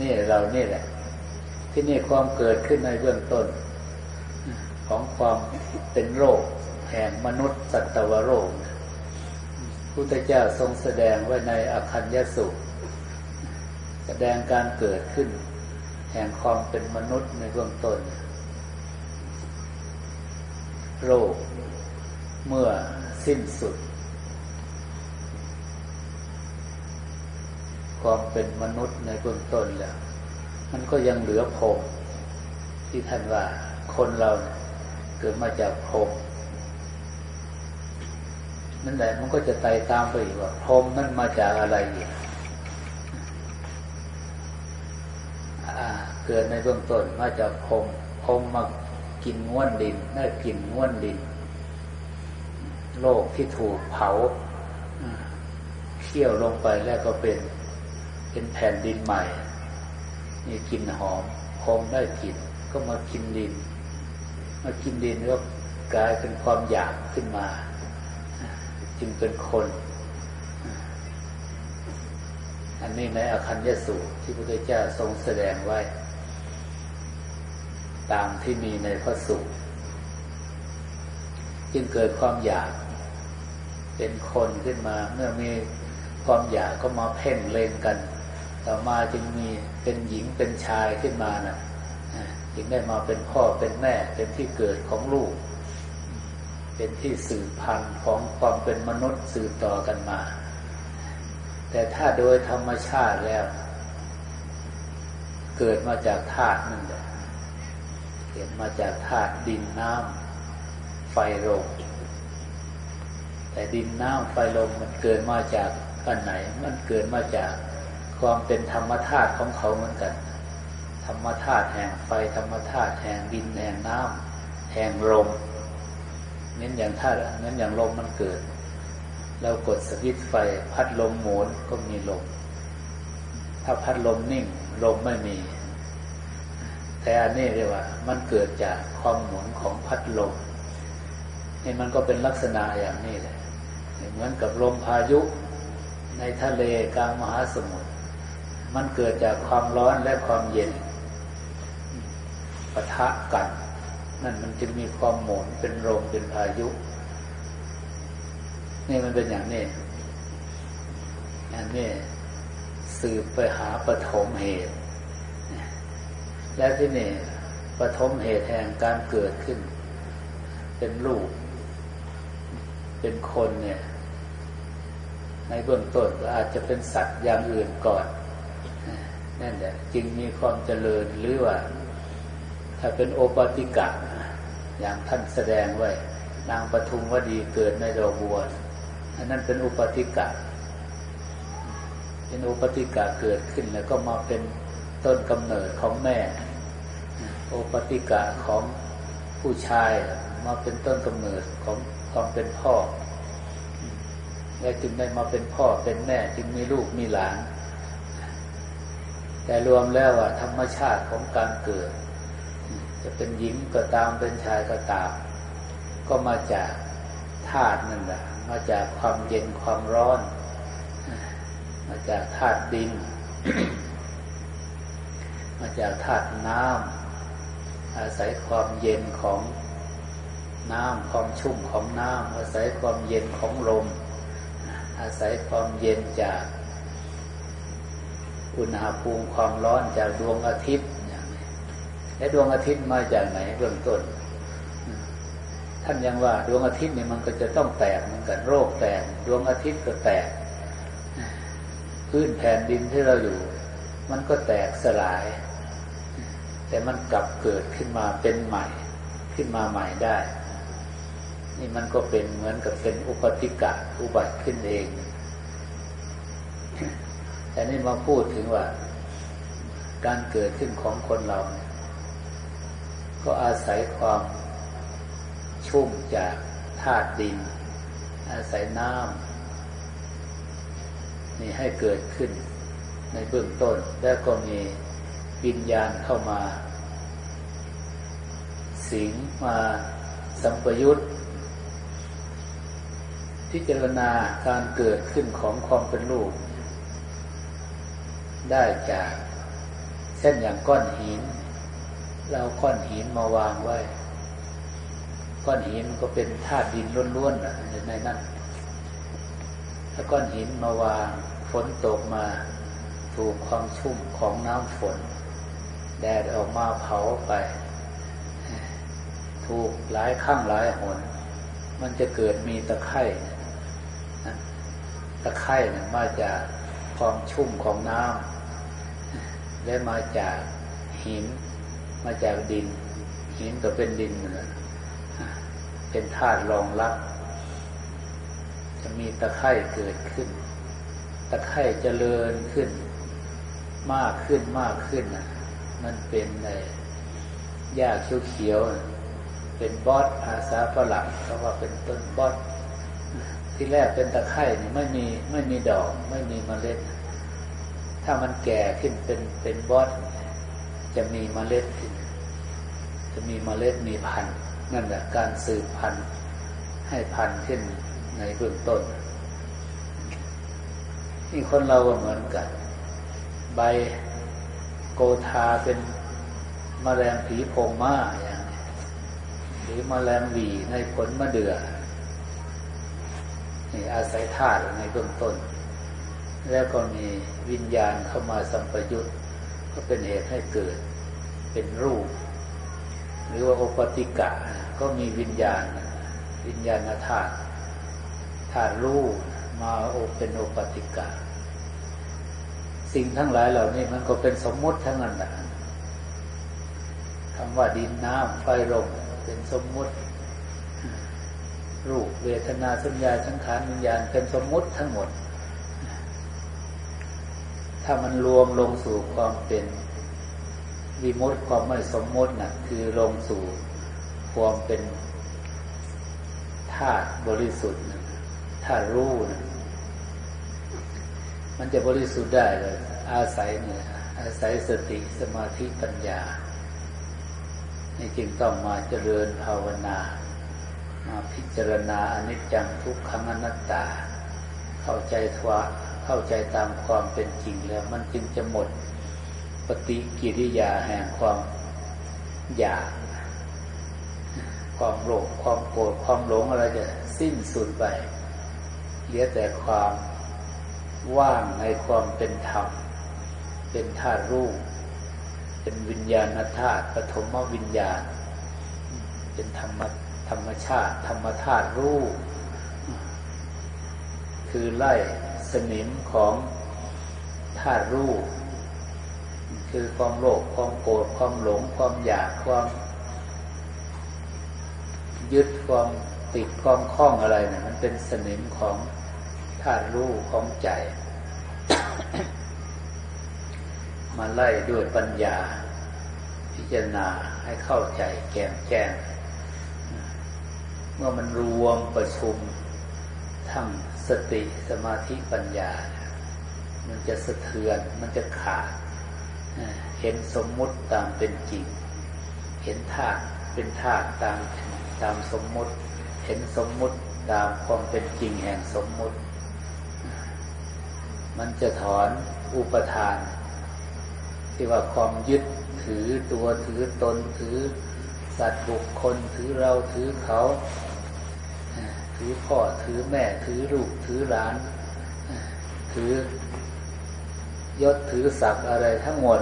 S1: นี่เรานี่แหละ ที่นี่ความเกิดขึ้นในเบื้องต้น ของความเป็นโรค แห่งมนุษย์สัตวโรคพุทธเจ้าทรงแสดงไว้ในอคัญญสุแสดงการเกิดขึ้น แห่งความเป็นมนุษย์ในเบื้องต้น โรคเมื่อสิ้นสุด ความเป็นมนุษย์ในเบื้องต้นแล้ว มันก็ยังเหลือภพที่ท่านว่าคนเราเกิดมาจากภพนั่นแหละมันก็จะไต่ตามไปอีกว่าพรมนั่นมาจากอะไรอีกเกิดในเบื้องต้นมาจากพรมพรมมากินง้วนดินได้กินง้วนดิน โลกที่ถูกเผาเคี่ยวลงไปแล้วก็เป็น เป็นแผ่นดินใหม่ มีกลิ่นหอมพรมได้กลิ่นก็มากินดิน มากินดินก็กลายเป็นความอยากขึ้นมาจึงเป็นคน อันนี้ในอคัญญสูตรที่พระพุทธเจ้าทรงแสดงไว้ ตามที่มีในพระสูตรจึงเกิดความอยาก เป็นคนขึ้นมา เมื่อมีความอยากก็มาเพ่งเลงกัน ต่อมาจึงมีเป็นหญิงเป็นชายขึ้นมานะ่ะจึงได้มาเป็นพ่อเป็นแม่เป็นที่เกิดของลูก เป็นที่สืบพันธุ์ของความเป็นมนุษย์สืบต่อกันมา แต่ถ้าโดยธรรมชาติแล้ว เกิดมาจากธาตุนั่นแหละเกิดมาจากธาตุดินน้ำไฟลมแต่ดินน้ำไฟลมมันเกิดมาจากอันไหน มันเกิดมาจาก ความเป็นธรรมธาตุของเขาเหมือนกัน ธรรมธาตุแห่งไฟธรรมธาตุแห่งดินแห่งน้ำแห่งลมเน้นอย่างธาตุเน้นอย่างลมมันเกิดเรากดสวิตไฟ พัดลมหมุนก็มีลม ถ้าพัดลมนิ่งลมไม่มี แต่อันนี้เรียกว่า มันเกิดจากความหมุนของพัดลมนี่มันก็เป็นลักษณะอย่างนี้แหละเหมือนกับลมพายุในทะเลกลางมหาสมุทร มันเกิดจากความร้อนและความเย็นปะทะกัน นั่นมันจึงมีความหมุนเป็นลมเป็นพายุ นี่มันเป็นอย่างนี้อันนี้สืบไปหาปฐมเหตุ และที่นี่ปฐมเหตุแห่งการเกิดขึ้น เป็นลูก เป็นคนเนี่ย ในเบื้องต้นก็อาจจะเป็นสัตว์อย่างอื่นก่อน นั่นแหละจึงมีความเจริญหรือว่า ถ้าเป็นโอปติกะ อย่างท่านแสดงไว้ นางปทุมวดีเกิดในดอกบัวอันนั้นเป็นอุปติกะ เป็นอุปติกะเกิดขึ้นแล้วก็มาเป็นต้นกำเนิดของแม่ โอปติกะของผู้ชายมาเป็นต้นกำเนิดของความเป็นพ่อและจึงได้มาเป็นพ่อเป็นแม่จึงมีลูกมีหลาน แต่รวมแล้วว่าธรรมชาติของการเกิด จะเป็นหญิงก็ตามเป็นชายก็ตาม ก็มาจากธาตุนั่นแหละมาจากความเย็นความร้อน มาจากธาตุดิน มาจากธาตุน้ำอาศัยความเย็นของน้ำความชุ่มของน้ำอาศัยความเย็นของลม อาศัยความเย็นจาก อุณหภูมิความร้อนจากดวงอาทิตย์และดวงอาทิตย์มาจากไหนเบื้องต้น ท่านยังว่าดวงอาทิตย์เนี่ยมันก็จะต้องแตกเหมือนกันโรคแตก ดวงอาทิตย์ก็แตกพื้นแผ่นดินที่เราอยู่ มันก็แตกสลาย แต่มันกลับเกิดขึ้นมาเป็นใหม่ ขึ้นมาใหม่ได้ นี่มันก็เป็นเหมือนกับเป็นอุปติกะอุบัติขึ้นเอง แต่นี่มาพูดถึงว่า การเกิดขึ้นของคนเราเนี่ยก็อาศัยความชุ่มจากธาตุดิน อาศัยน้ำนี่ให้เกิดขึ้นในเบื้องต้น แล้วก็มีวิญญาณเข้ามา สิงมาสัมปยุตพิจารณาการเกิดขึ้นของความเป็นลูก ได้จาก เช่นอย่างก้อนหิน เราก้อนหินมาวางไว้ ก้อนหินก็เป็นธาตุดินล้วนๆอยู่ในนั้นถ้าก้อนหินมาวางฝนตกมา ถูกความชุ่มของน้ำฝน แดดออกมาเผาไป ถูกหลายข้างหลายหน มันจะเกิดมีตะไคร่ตะไคร่เนี่ยมาจากความชุ่มของน้ำ และมาจากหิน มาจากดิน หินก็เป็นดินเหมือนเป็นธาตุรองรับ จะมีตะไคร่เกิดขึ้น ตะไคร่เจริญขึ้น มากขึ้นมากขึ้นนะมันเป็นในหญ้าเขียวๆเป็นบอสอาสาฝรั่งเขาว่าเป็นต้นบอสที่แรกเป็นตะไคร่นี่ไม่มีไม่มีดอก ไม่มีเมล็ด ถ้ามันแก่ขึ้นเป็นเป็นบอสจะมีเมล็ดขึ้น จะมีเมล็ดมีพันธุ์นั่นแหละการสืบพันธุ์ให้พันธุ์ขึ้นในเบื้องต้นนี่คนเราก็เหมือนกัน ใบโกธาเป็นมแมลงผีโพงม้าอย่างหรือมแมลงวีในผลมะเดื่อนี่อาศัยธาตุในเบื้องต้น แล้วก็มีวิญญาณเข้ามาสัมปยุตก็เป็นเหตุให้เกิดเป็นรูป หรือว่าโอปติกะ ก็มีวิญญาณ วิญญาณธาตุธาตุรู้มาโอเป็นโอปติกะ สิ่งทั้งหลายเหล่านี้มันก็เป็นสมมุติทั้งนั้นแหละคำว่าดินน้ำไฟลมเป็นสมมุติ รูปเวทนาสัญญาสังขารวิญญาณเป็นสมมุติทั้งหมด ถ้ามันรวมลงสู่ความเป็นวิมุติความไม่สมมุตินะ่ะ คือลงสู่ความเป็นธาตุบริสุทธิ์ธาตุรู้นะมันจะบริสุทธิ์ได้เลย อาศัยเนี่ยอาศัยสติสมาธิปัญญานี่จึงต้องมาเจริญภาวนา มาพิจารณาอนิจจังทุกขังอนัตตา เข้าใจทวา เข้าใจตามความเป็นจริงแล้ว มันจึงจะหมดปฏิกิริยาแห่งความอยาก ความโลภความโกรธความหลงอะไรจะสิ้นสุดไปเหลือแต่ความว่างในความเป็นธรรม เป็นธาตุรูป เป็นวิญญาณธาตุปฐมวิญญาณ เป็นธรรมธรรมชาติ ธรรมธาตุรูป คือไล่ สนิมของธาตุรูป คือความโลภความโกรธความหลง ความอยากความยึดความติดความคล้องอะไรเนะี่ยมันเป็นสนิมของธาตุรู้ของใจ มาไล่ด้วยปัญญา พิจารณาให้เข้าใจแก้มแจ้ง เมื่อมันรวมประชุมทั้ง สติสมาธิปัญญา มันจะสะเทือน มันจะขาด เห็นสมมุติตามเป็นจริง เห็นธาตุเป็นธาตุตามตามสมมุติ เห็นสมมุติตามความเป็นจริงแห่งสมมุติ มันจะถอนอุปทาน ที่ว่าความยึดถือตัวถือตนถือสัตว์บุคคลถือเราถือเขา ถือพ่อถือแม่ถือลูกถือหลาน ถือยศถือศักดิ์อะไรทั้งหมด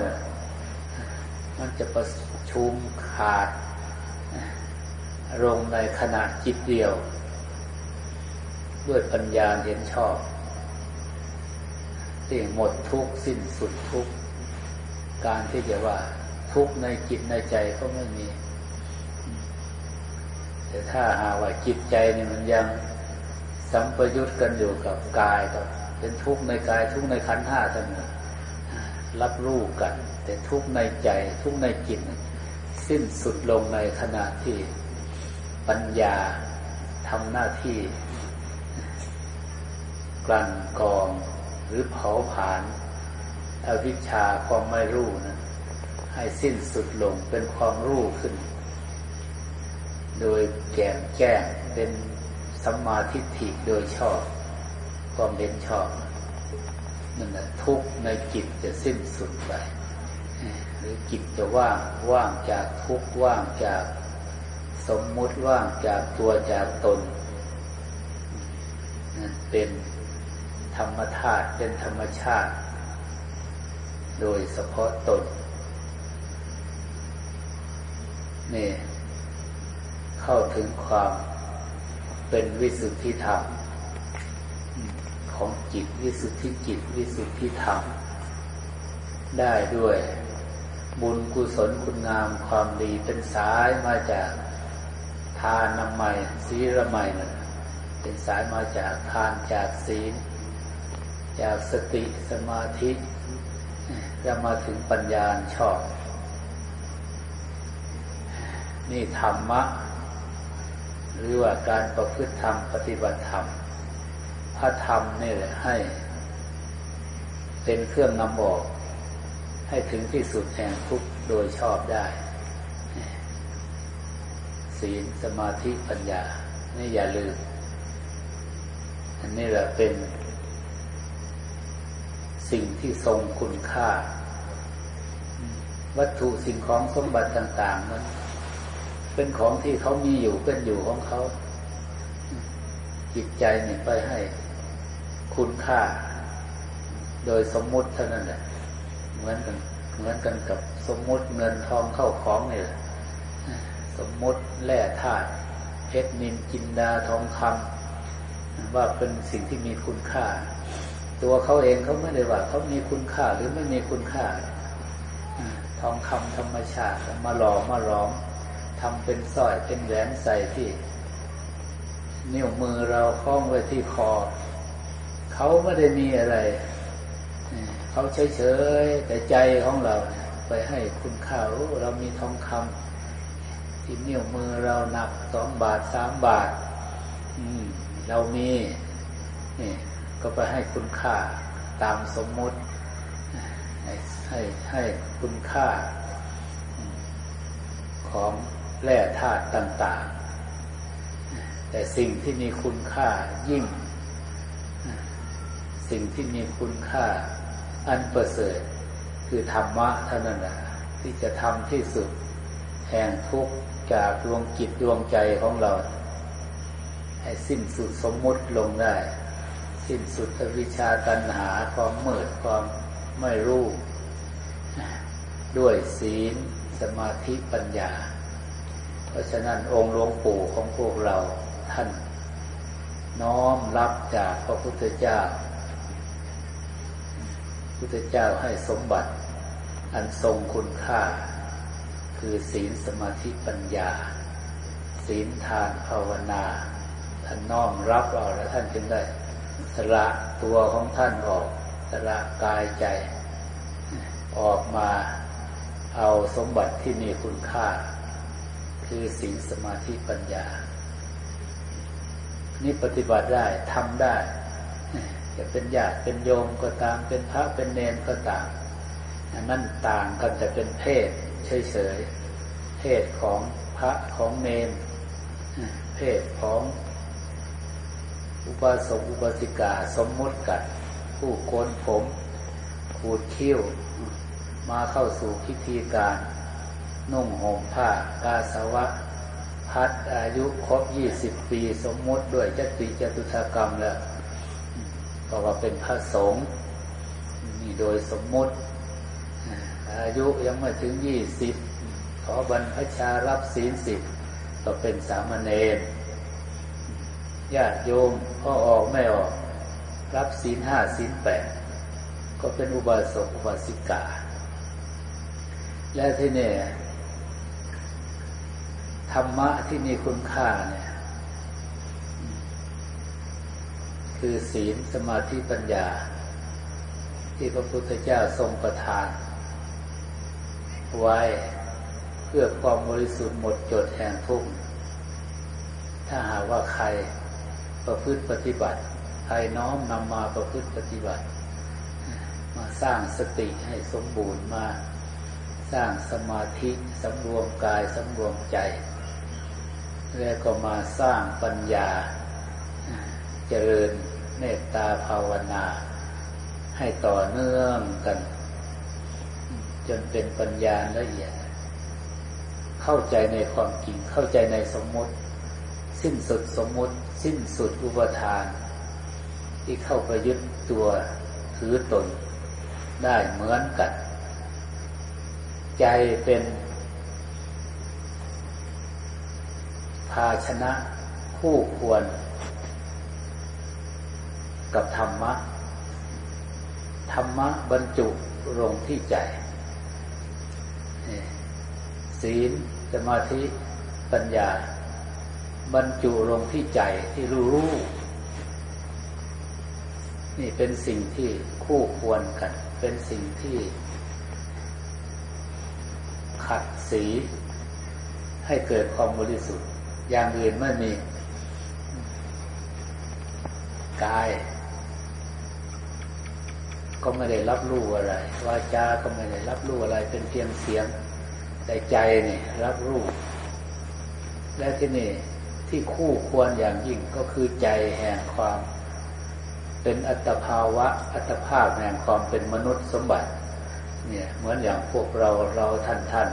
S1: มันจะประชุมขาดลงในขนาดจิตเดียว ด้วยปัญญาเห็นชอบที่หมดทุกสิ้นสุดทุกการที่จะว่าทุกในจิตในใจก็ไม่มี แต่ถ้าหาว่าจิตใจนี่มันยังสัมปยุตกันอยู่กับกายก็เป็นทุกข์ในกายทุกข์ในขันธ์ห้าทั้งหมดรับรู้กัน แต่ทุกข์ในใจทุกข์ในจิตสิ้นสุดลงในขณะที่ปัญญาทำหน้าที่ กลั่นกองหรือเผาผลาญอวิชชาความไม่รู้นะให้สิ้นสุดลงเป็นความรู้ขึ้น โดยแก่แก้งเป็นสัมมาทิฏฐิโดยชอบความเห็นชอบนั่นแหละทุกในจิตจะสิ้นสุดไปหรือจิตจะว่างว่างจากทุกว่างจากสมมุติว่างจากตัวจากตนเป็นธรรมธาตุเป็นธรรมชาติ โดยเฉพาะตนนี่ เข้าถึงความเป็นวิสุทธิธรรมของจิตวิสุทธิจิตวิสุทธิธรรม ได้ด้วยบุญกุศลคุณงามความดีเป็นสายมาจากทานนามัยศีลไมัยนะเป็นสายมาจากทานจากศีล จากสติสมาธิจะมาถึงปัญญาชอบ นี่ธรรมะ หรือว่าการประพฤติธรรมปฏิบัติธรรม พระธรรมนี่แหละให้ เป็นเครื่องนำบอก ให้ถึงที่สุดแห่งทุกโดยชอบได้ ศีลสมาธิปัญญา นี่อย่าลืม อันนี้แหละเป็น สิ่งที่ทรงคุณค่า วัตถุสิ่งของสมบัติต่าง ๆ มัน เป็นของที่เขามีอยู่เป็นอยู่ของเขา จิตใจเนี่ยไปให้คุณค่า โดยสมมุติเท่านั้นแหละเหมือนกันเหมือนกันกับสมมุติเงินทองเข้าของเนี่ยสมมุติแร่ธาตุเพชรนินจินดาทองคำว่าเป็นสิ่งที่มีคุณค่า ตัวเขาเองเขาไม่ได้ว่าเขามีคุณค่าหรือไม่มีคุณค่าทองคำธรรมชาติมาหล่อมาล้อม ทำเป็นสร้อยเป็นแหวนใส่ที่ นิ้วมือเราคล้องไว้ที่คอ เขาไม่ได้มีอะไร เขาเฉยๆแต่ใจของเราไปให้คุณค่าเรามีทองคำที่นิ้วมือเราหนักสองบาทสามบาทเรามีนี่ก็ไปให้คุณค่าตามสมมติ ให้ให้ให้คุณค่าของ แร่ธาตุต่าง ๆ แต่สิ่งที่มีคุณค่ายิ่ง สิ่งที่มีคุณค่าอันประเสริฐคือธรรมะเท่านั้นแหละที่จะทำที่สุดแห่งทุกข์จากดวงจิตดวงใจของเรา ให้สิ้นสุดสมมุติลงได้ สิ้นสุดอวิชาตัณหาความมืดความไม่รู้ ด้วยศีลสมาธิปัญญา เพราะฉะนั้นองค์หลวงปู่ของพวกเราท่าน น้อมรับจากพระพุทธเจ้า พุทธเจ้าให้สมบัติ อันทรงคุณค่า คือศีลสมาธิปัญญา ศีลทานภาวนา ท่านน้อมรับเอาแล้วท่านจึงได้สละตัวของท่านออกสละกายใจ ออกมาเอาสมบัติที่มีคุณค่า คือศีลสมาธิปัญญา นี่ปฏิบัติได้ทำได้ จะเป็นญาติเป็นโยมก็ตาม เป็นพระเป็นเนรก็ตามนั่นต่างกันจะเป็นเพศเฉยๆเพศของพระของเนรเพศของอุปสมอุปสิกาสมมติกัน ผู้โกนผมขูดคิ้ว มาเข้าสู่พิธีการ นุ่งห่มผ้ากาสวะ พัดอายุครบยี่สิบปี สมมติด้วยจติจตุธกรรมแล้วก็ว่าเป็นพระสงฆ์นี่โดยสมมติ อายุยังไม่ถึงยี่สิบขอบรรพชารับศีลสิบก็เป็นสามเณรญาติโยมพ่อออกไม่ออก รับศีลห้าศีลแปดก็เป็นอุบาสกอุบาสิกา และที่นี่ ธรรมะที่มีคุณค่าเนี่ย คือศีลสมาธิปัญญา ที่พระพุทธเจ้าทรงประทาน ไว้เพื่อความบริสุทธิ์หมดจดแห่งทุกข์ถ้าหากว่าใครประพฤติปฏิบัติ ใครน้อมนำมาประพฤติปฏิบัติ มาสร้างสติให้สมบูรณ์มาสร้างสมาธิสำรวมกายสำรวมใจ แล้วก็มาสร้างปัญญา เจริญเมตตาภาวนา ให้ต่อเนื่องกัน จนเป็นปัญญาละเอียด เข้าใจในความจริง เข้าใจในสมมติ สิ้นสุดสมมติ สิ้นสุดอุปทาน ที่เข้าไปยึดตัวถือตนได้เหมือนกัน ใจเป็น ภาชนะคู่ควร กับธรรมะ ธรรมะบรรจุลงที่ใจ ศีลสมาธิปัญญา บรรจุลงที่ใจที่รู้รู้ นี่เป็นสิ่งที่คู่ควรกัน เป็นสิ่งที่ ขัดสีให้เกิดความบริสุทธิ์ อย่างอื่นไม่มี กาย ก็ไม่ได้รับรู้อะไรวาจาก็ไม่ได้รับรู้อะไร เป็นเพียงเสียง แต่ใจนี่รับรู้และที่นี่ที่คู่ควรอย่างยิ่งก็คือใจแห่งความ เป็นอัตภาวะ อัตภาพแห่งความเป็นมนุษย์สมบัติ เนี่ย เหมือนอย่างพวกเราเราท่านท่าน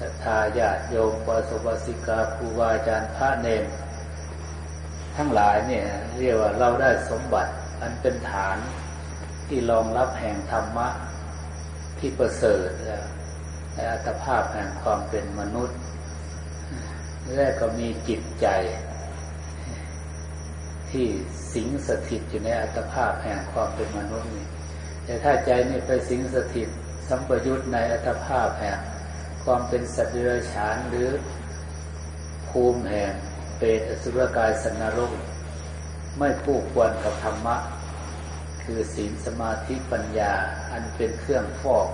S1: ศรัทธาญาติโยมปสวสิกาครูบาอาจารย์พระเนมทั้งหลายเนี่ยเรียกว่าเราได้สมบัติอันเป็นฐานที่รองรับแห่งธรรมะที่ประเสริฐแล้วในอัตภาพแห่งความเป็นมนุษย์ และก็มีจิตใจ ที่สิงสถิตอยู่ในอัตภาพแห่งความเป็นมนุษย์นี่แต่ถ้าใจนี่ไปสิงสถิตสัมปยุตในอัตภาพแห่ง ความเป็นสัตว์เดรัจฉานหรือภูมิแห่งเปรตอสุรกายสันนรกไม่คู่ควรกับธรรมะ คือศีลสมาธิปัญญาอันเป็นเครื่องฟอก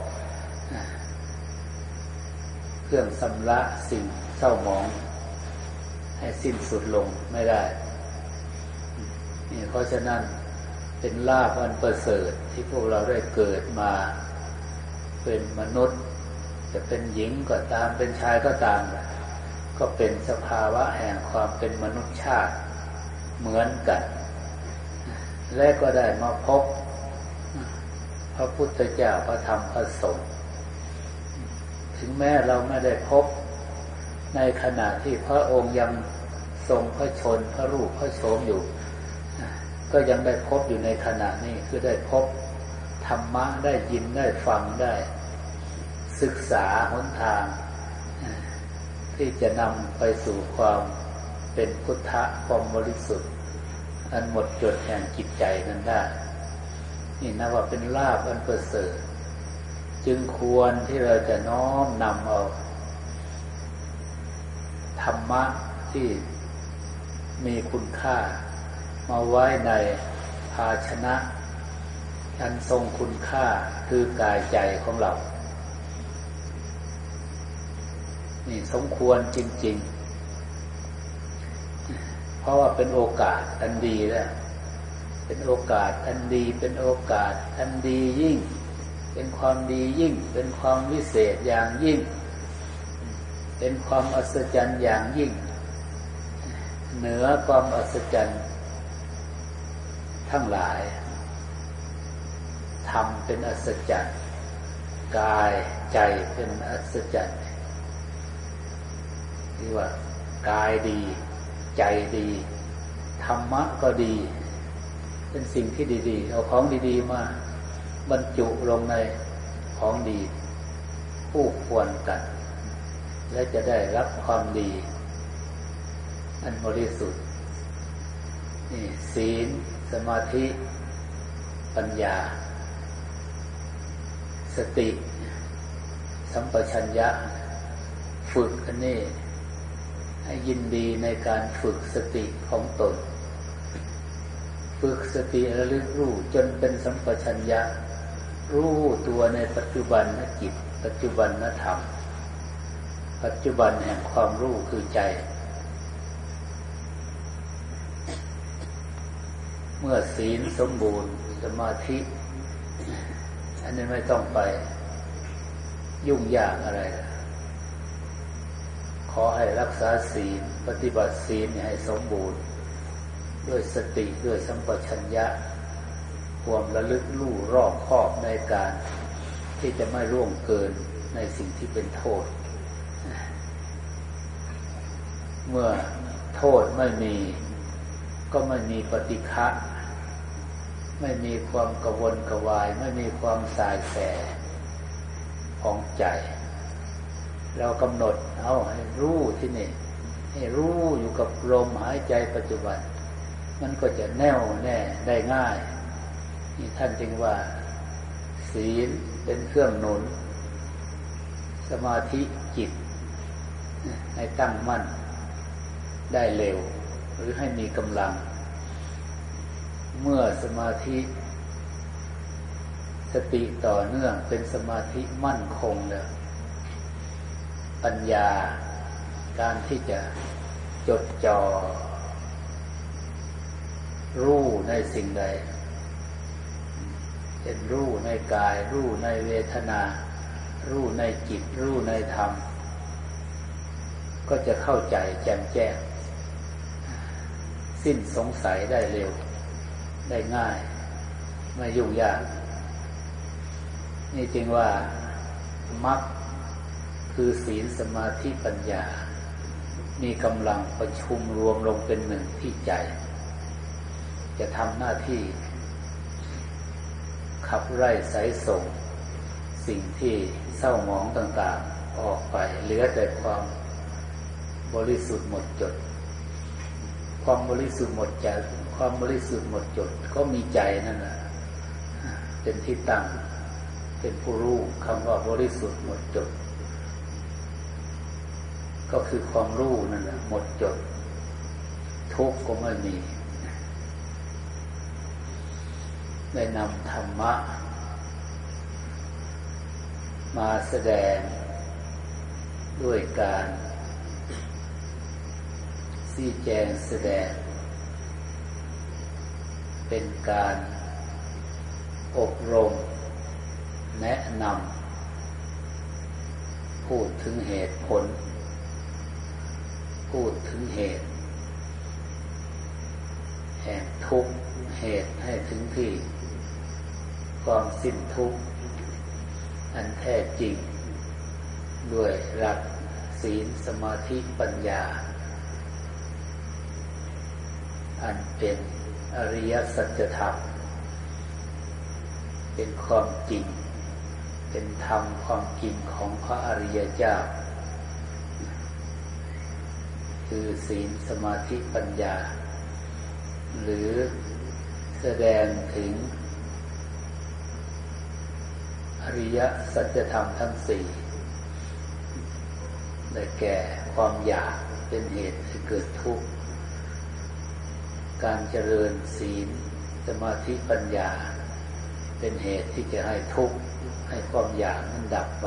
S1: เครื่องสำระสิ่งเศร้าหมอง ให้สิ้นสุดลงไม่ได้นี่เพราะฉะนั้นเป็นลาภอันประเสริฐที่พวกเราได้เกิดมา เป็นมนุษย์ จะเป็นหญิงก็ตามเป็นชายก็ตาม ก็เป็นสภาวะแห่งความเป็นมนุษย์ชาติเหมือนกัน และก็ได้มาพบ พระพุทธเจ้าพระธรรมพระสงฆ์ถึงแม้เราไม่ได้พบ ในขณะที่พระองค์ยังทรงพระชนพระรูปพระโฉมอยู่ ก็ยังได้พบอยู่ในขณะนี้คือได้พบธรรมะได้ยินได้ฟังได้ ศึกษาหนทาง ที่จะนำไปสู่ความเป็นพุทธะความบริสุทธิ์ อันหมดจดแห่งจิตใจนั้นได้ นี่นะว่าเป็นลาบอันประเสริฐจึงควรที่เราจะน้อมนำเอา ธรรมะที่มีคุณค่า มาไว้ในภาชนะอันทรงคุณค่าคือกายใจของเรา นี่สมควรจริง ๆ เพราะว่าเป็นโอกาสอันดีแล้วเป็นโอกาสอันดีเป็นโอกาสอันดียิ่ง เป็นความดียิ่ง เป็นความวิเศษอย่างยิ่ง เป็นความอัศจรรย์อย่างยิ่ง เหนือความอัศจรรย์ทั้งหลายทำเป็นอัศจรรย์กายใจเป็นอัศจรรย์ ที่ว่ากายดี ใจดีธรรมะก็ดี เป็นสิ่งที่ดีๆ เอาของดีๆ มาบรรจุลงในของดีผู้ควรกัน และจะได้รับความดี อันบริสุทธิ์นี่ศีล สมาธิ ปัญญา สติ สัมปชัญญะ ฝึกอันนี้ ให้ยินดีในการฝึกสติของตน ฝึกสติระลึกรู้จนเป็นสัมปชัญญะ รู้ตัวในปัจจุบันนจิต ปัจจุบันนธรรม ปัจจุบันแห่งความรู้คือใจ เมื่อศีลสมบูรณ์สมาธิ อันนี้ไม่ต้องไป ยุ่งยากอะไร ขอให้รักษาศีล ปฏิบัติศีลให้สมบูรณ์ ด้วยสติด้วยสัมปชัญญะความระลึกลู่รอบคอบในการ ที่จะไม่ร่วงเกินในสิ่งที่เป็นโทษ เมื่อโทษไม่มี ก็ไม่มีปฏิฆะไม่มีความกวนกวาย ไม่มีความสายแสของใจ เรากำหนด เอาให้รู้ที่นี่ ให้รู้อยู่กับลมหายใจปัจจุบัน มันก็จะแน่วแน่ได้ง่าย นี่ท่านจึงว่า ศีลเป็นเครื่องหนุน สมาธิจิต ให้ตั้งมั่น ได้เร็ว หรือให้มีกำลัง เมื่อสมาธิสติต่อเนื่องเป็นสมาธิมั่นคงแล้ว ปัญญา การที่จะจดจอ่อรู้ในสิ่งใดเป็นรู้ในกาย รู้ในเวทนา รู้ในจิต รู้ในธรรม ก็จะเข้าใจแจ่มแจ้ง สิ้นสงสัยได้เร็ว ได้ง่าย ไม่ยุ่งยาก นี่จึงว่ามักคื คือศีลสมาธิปัญญา มีกำลังประชุมรวมลงเป็นหนึ่งที่ใจ จะทำหน้าที่ ขับไล่สายส่ง สิ่งที่เศร้าหมองต่างๆ ออกไปเหลือแต่ความบริสุทธิ์หมดจด ความบริสุทธิ์หมดใจความบริสุทธิ์หมดจดก็มีใจนั่นแหละเป็นที่ตั้ง เป็นผู้รู้คำว่าบริสุทธิ์หมดจด ก็คือความรู้นั่นแหละหมดจด ทุกข์ก็ไม่มีได้นำธรรมะ มาแสดงด้วยการซี่แจงแสดง เป็นการอบรม แนะนำพูดถึงเหตุผล พูดถึงเหตุ แห่งทุกเหตุให้ถึงที่ความสิ้นทุกข์อันแท้จริง ด้วยหลักศีลสมาธิปัญญา อันเป็นอริยสัจธรรม เป็นความจริง เป็นธรรมความจริงของพระอริยเจ้า คือศีลสมาธิปัญญา หรือแสดงถึง อริยสัจธรรมทั้งสี่ได้แก่ความอยากเป็นเหตุให้เกิดทุกข์ การเจริญศีลสมาธิปัญญา เป็นเหตุที่จะให้ทุกข์ให้ความอยากนั้นดับไป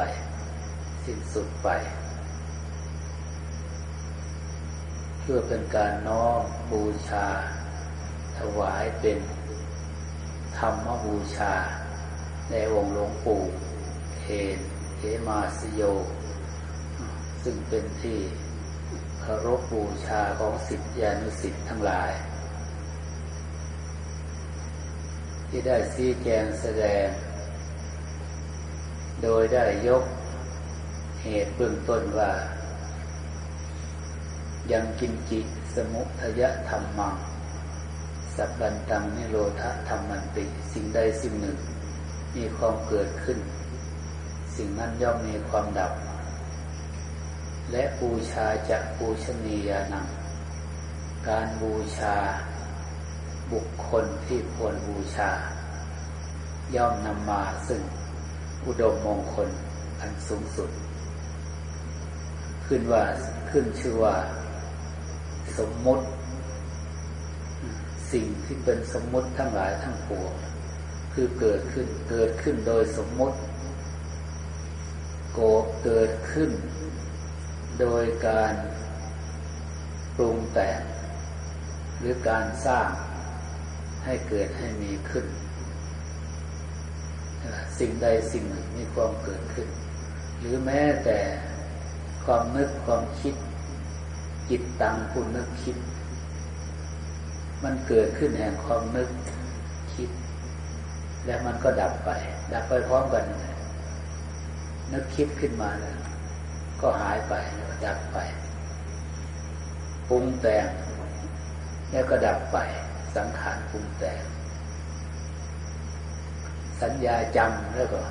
S1: สิ้นสุดไป เพื่อเป็นการน้อมบูชา ถวายเป็นธรรมบูชา ในองค์หลวงปู่เคนเขมาสโย ซึ่งเป็นที่เคารพบูชาของสิทธิานุสิทธิ์ทั้งหลาย ที่ได้ซีแจงแสดง โดยได้ยกเหตุเบื้องต้นว่า ยังกินจิสมุทยธรรมมัง สับบันตังนิโรธธรรมันติ สิ่งใดสิ่งหนึ่ง มีความเกิดขึ้น สิ่งนั้นย่อมมีความดับ และบูชาจะบูชนียานัง การบูชา บุคคลที่ควรบูชา ย่อมนำมาซึ่ง อุดมมงคลอันสูงสุด ขึ้นว่าขึ้นชื่อว่า สมมติ สิ่งที่เป็นสมมติทั้งหลายทั้งปวงคือเกิดขึ้นเกิดขึ้นโดยสมมติโกเกิดขึ้น โดยการปรุงแต่งหรือการสร้างให้เกิดให้มีขึ้น สิ่งใดสิ่งหนึ่งมีความเกิดขึ้น หรือแม้แต่ความนึกความคิด จิตตังคุณนึกคิด มันเกิดขึ้นแห่งความนึกคิด แล้วมันก็ดับไป ดับไปพร้อมกันนึกคิดขึ้นมาแล้วก็หายไปแล้วดับไปปรุงแต่งแล้วก็ดับไป สังขารปรุงแต่งสัญญาจำแล้วก็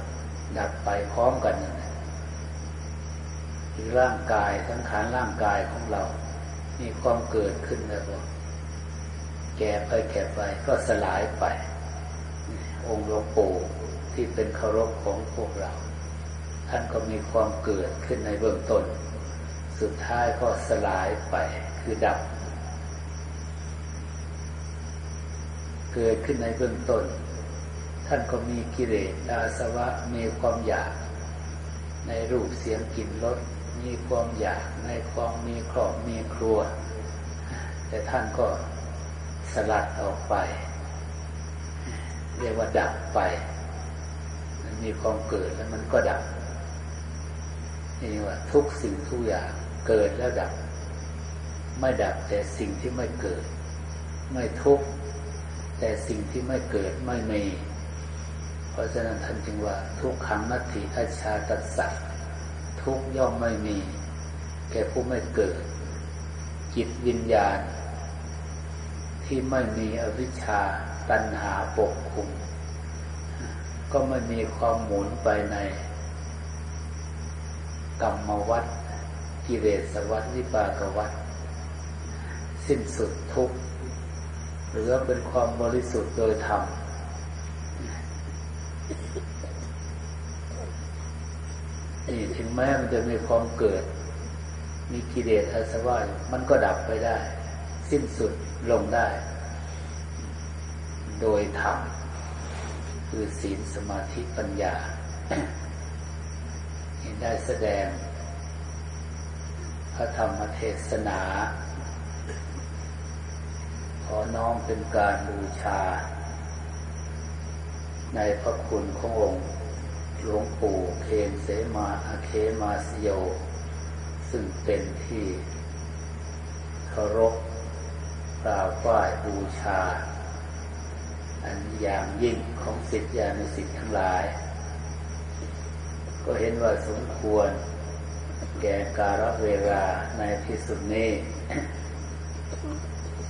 S1: ดับไปพร้อมกันหรือร่างกายสังขารร่างกายของเรา มีความเกิดขึ้นแล้วก็แก่ไปแก่ไปก็สลายไป องค์หลวงปู่ที่เป็นเคารพของพวกเรา ท่านก็มีความเกิดขึ้นในเบื้องต้น สุดท้ายก็สลายไปคือดับ เกิดขึ้นในเบื้องต้น ท่านก็มีกิเลสอาสวะมีความอยาก ในรูปเสียงกลิ่นรส มีความอยากในความมีครอบมีครัว แต่ท่านก็สลัดออกไป เรียกว่าดับไป มันมีความเกิดแล้วมันก็ดับนี่ว่าทุกสิ่งทุกอย่างเกิดแล้วดับ ไม่ดับแต่สิ่งที่ไม่เกิด ไม่ทุกแต่สิ่งที่ไม่เกิดไม่มี เพราะฉะนั้นท่านจึงว่าทุกขังนัตถิอาชาตัสสะ ทุกย่อมไม่มี แก่ผู้ไม่เกิด จิตวิญญาณ ที่ไม่มีอวิชชาตัณหาปกคุม ก็ไม่มีความหมุนไปใน กรรมวัฏกิเลสวัฏวิปากวัฏสิ้นสุดทุกข์หรือเป็นความบริสุทธิ์โดยธรรม นี่ถึงแม้มันจะมีความเกิด มีกิเลสอาสวะมันก็ดับไปได้ สิ้นสุดลงได้ โดยธรรมคือศีลสมาธิปัญญาเห็นได้แสดง พระธรรมเทศนา ขอน้อมเป็นการบูชา ในพระคุณขององค์ หลวงปู่เคนเสมาอาเคมาสโย ซึ่งเป็นที่เคารพกราบไหว้บูชา อันอย่างยิ่งของสิทธิานุสิทธิ์ทั้งหลาย ก็เห็นว่าสมควร แก่การเวลาในที่สุดนี้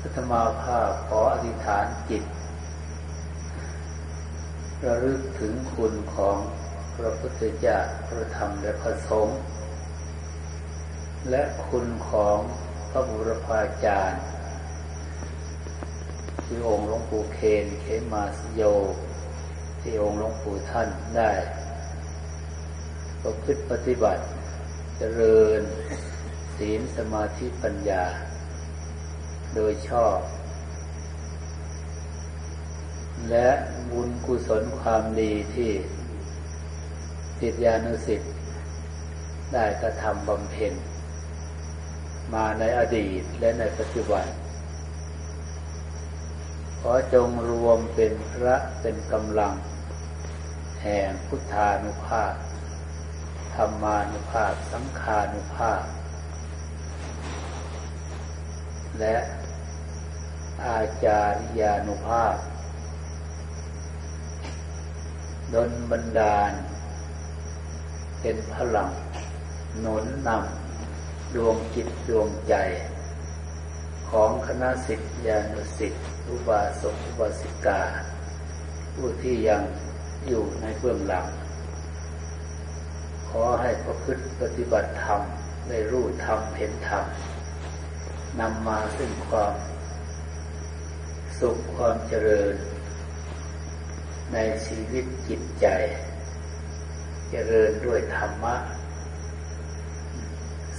S1: พัฒมาภาพขออธิษฐานจิตระลึกถึงคุณของ พระพุทธเจ้าพระธรรมและพระสงฆ์และคุณของพระบุรพาจารย์ที่องค์หลวงปู่เคนเขมาสโย ที่องค์หลวงปู่ท่านได้ประพฤติปฏิบัติเจริญศีลสมาธิปัญญา โดยชอบ และบุญกุศลความดีที่ สิทธิานุสิทธิ์ได้กระทำบำเพ็ญ มาในอดีตและในปัจจุบัน ขอจงรวมเป็นพระเป็นกำลัง แห่งพุทธานุภาพธรรมานุภาพ สังขานุภาพ และอาจาริยานุภาพดนบันดาล เป็นพลัง หนุนนำดวงจิตดวงใจ ของคณะสิทธิานุสิทธิอุบาสกอุบาสิกา ผู้ที่ยังอยู่ในเบื้องหลัง ขอให้ประพฤติปฏิบัติธรรมได้รู้ธรรมเห็นธรรมนำมาซึ่งความ สุขความเจริญ ในชีวิตจิตใจ จริญด้วยธรรมะ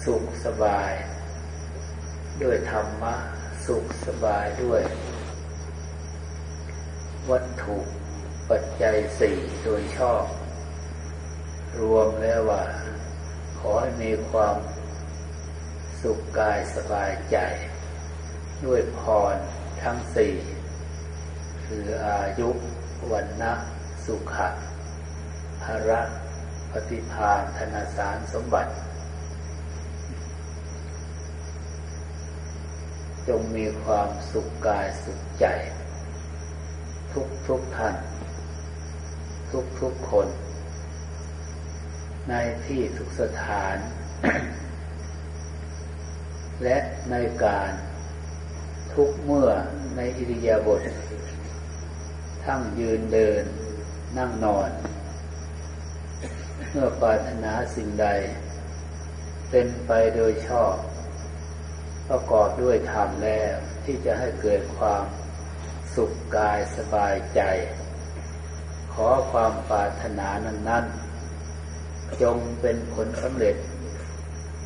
S1: สุขสบาย ด้วยธรรมะ สุขสบายด้วย วัตถุปัจจัยสี่โดยชอบ รวมแล้วว่า ขอให้มีความสุขกายสบายใจ ด้วยพรทั้งสี่ คืออายุวันนะสุขะภระ ปฏิภาณธนาสารสมบัติ จงมีความสุขกายสุขใจ ทุกทุกท่าน ทุกทุกคน ในที่ทุกสถาน และในการทุกเมื่อในอิริยาบถทั้งยืนเดินนั่งนอน มื่อปรารถนาสิ่งใด เป็นไปโดยชอบ ประกอบด้วยธรรมแล้วที่จะให้เกิดความสุขกายสบายใจ ขอความปรารถนานั้นๆจงเป็นผลสำเร็จ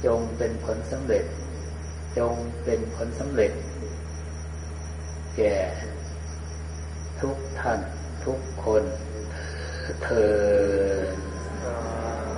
S1: จงเป็นผลสำเร็จ จงเป็นผลสำเร็จ แก่ ทุกท่านทุกคนเธอ uh,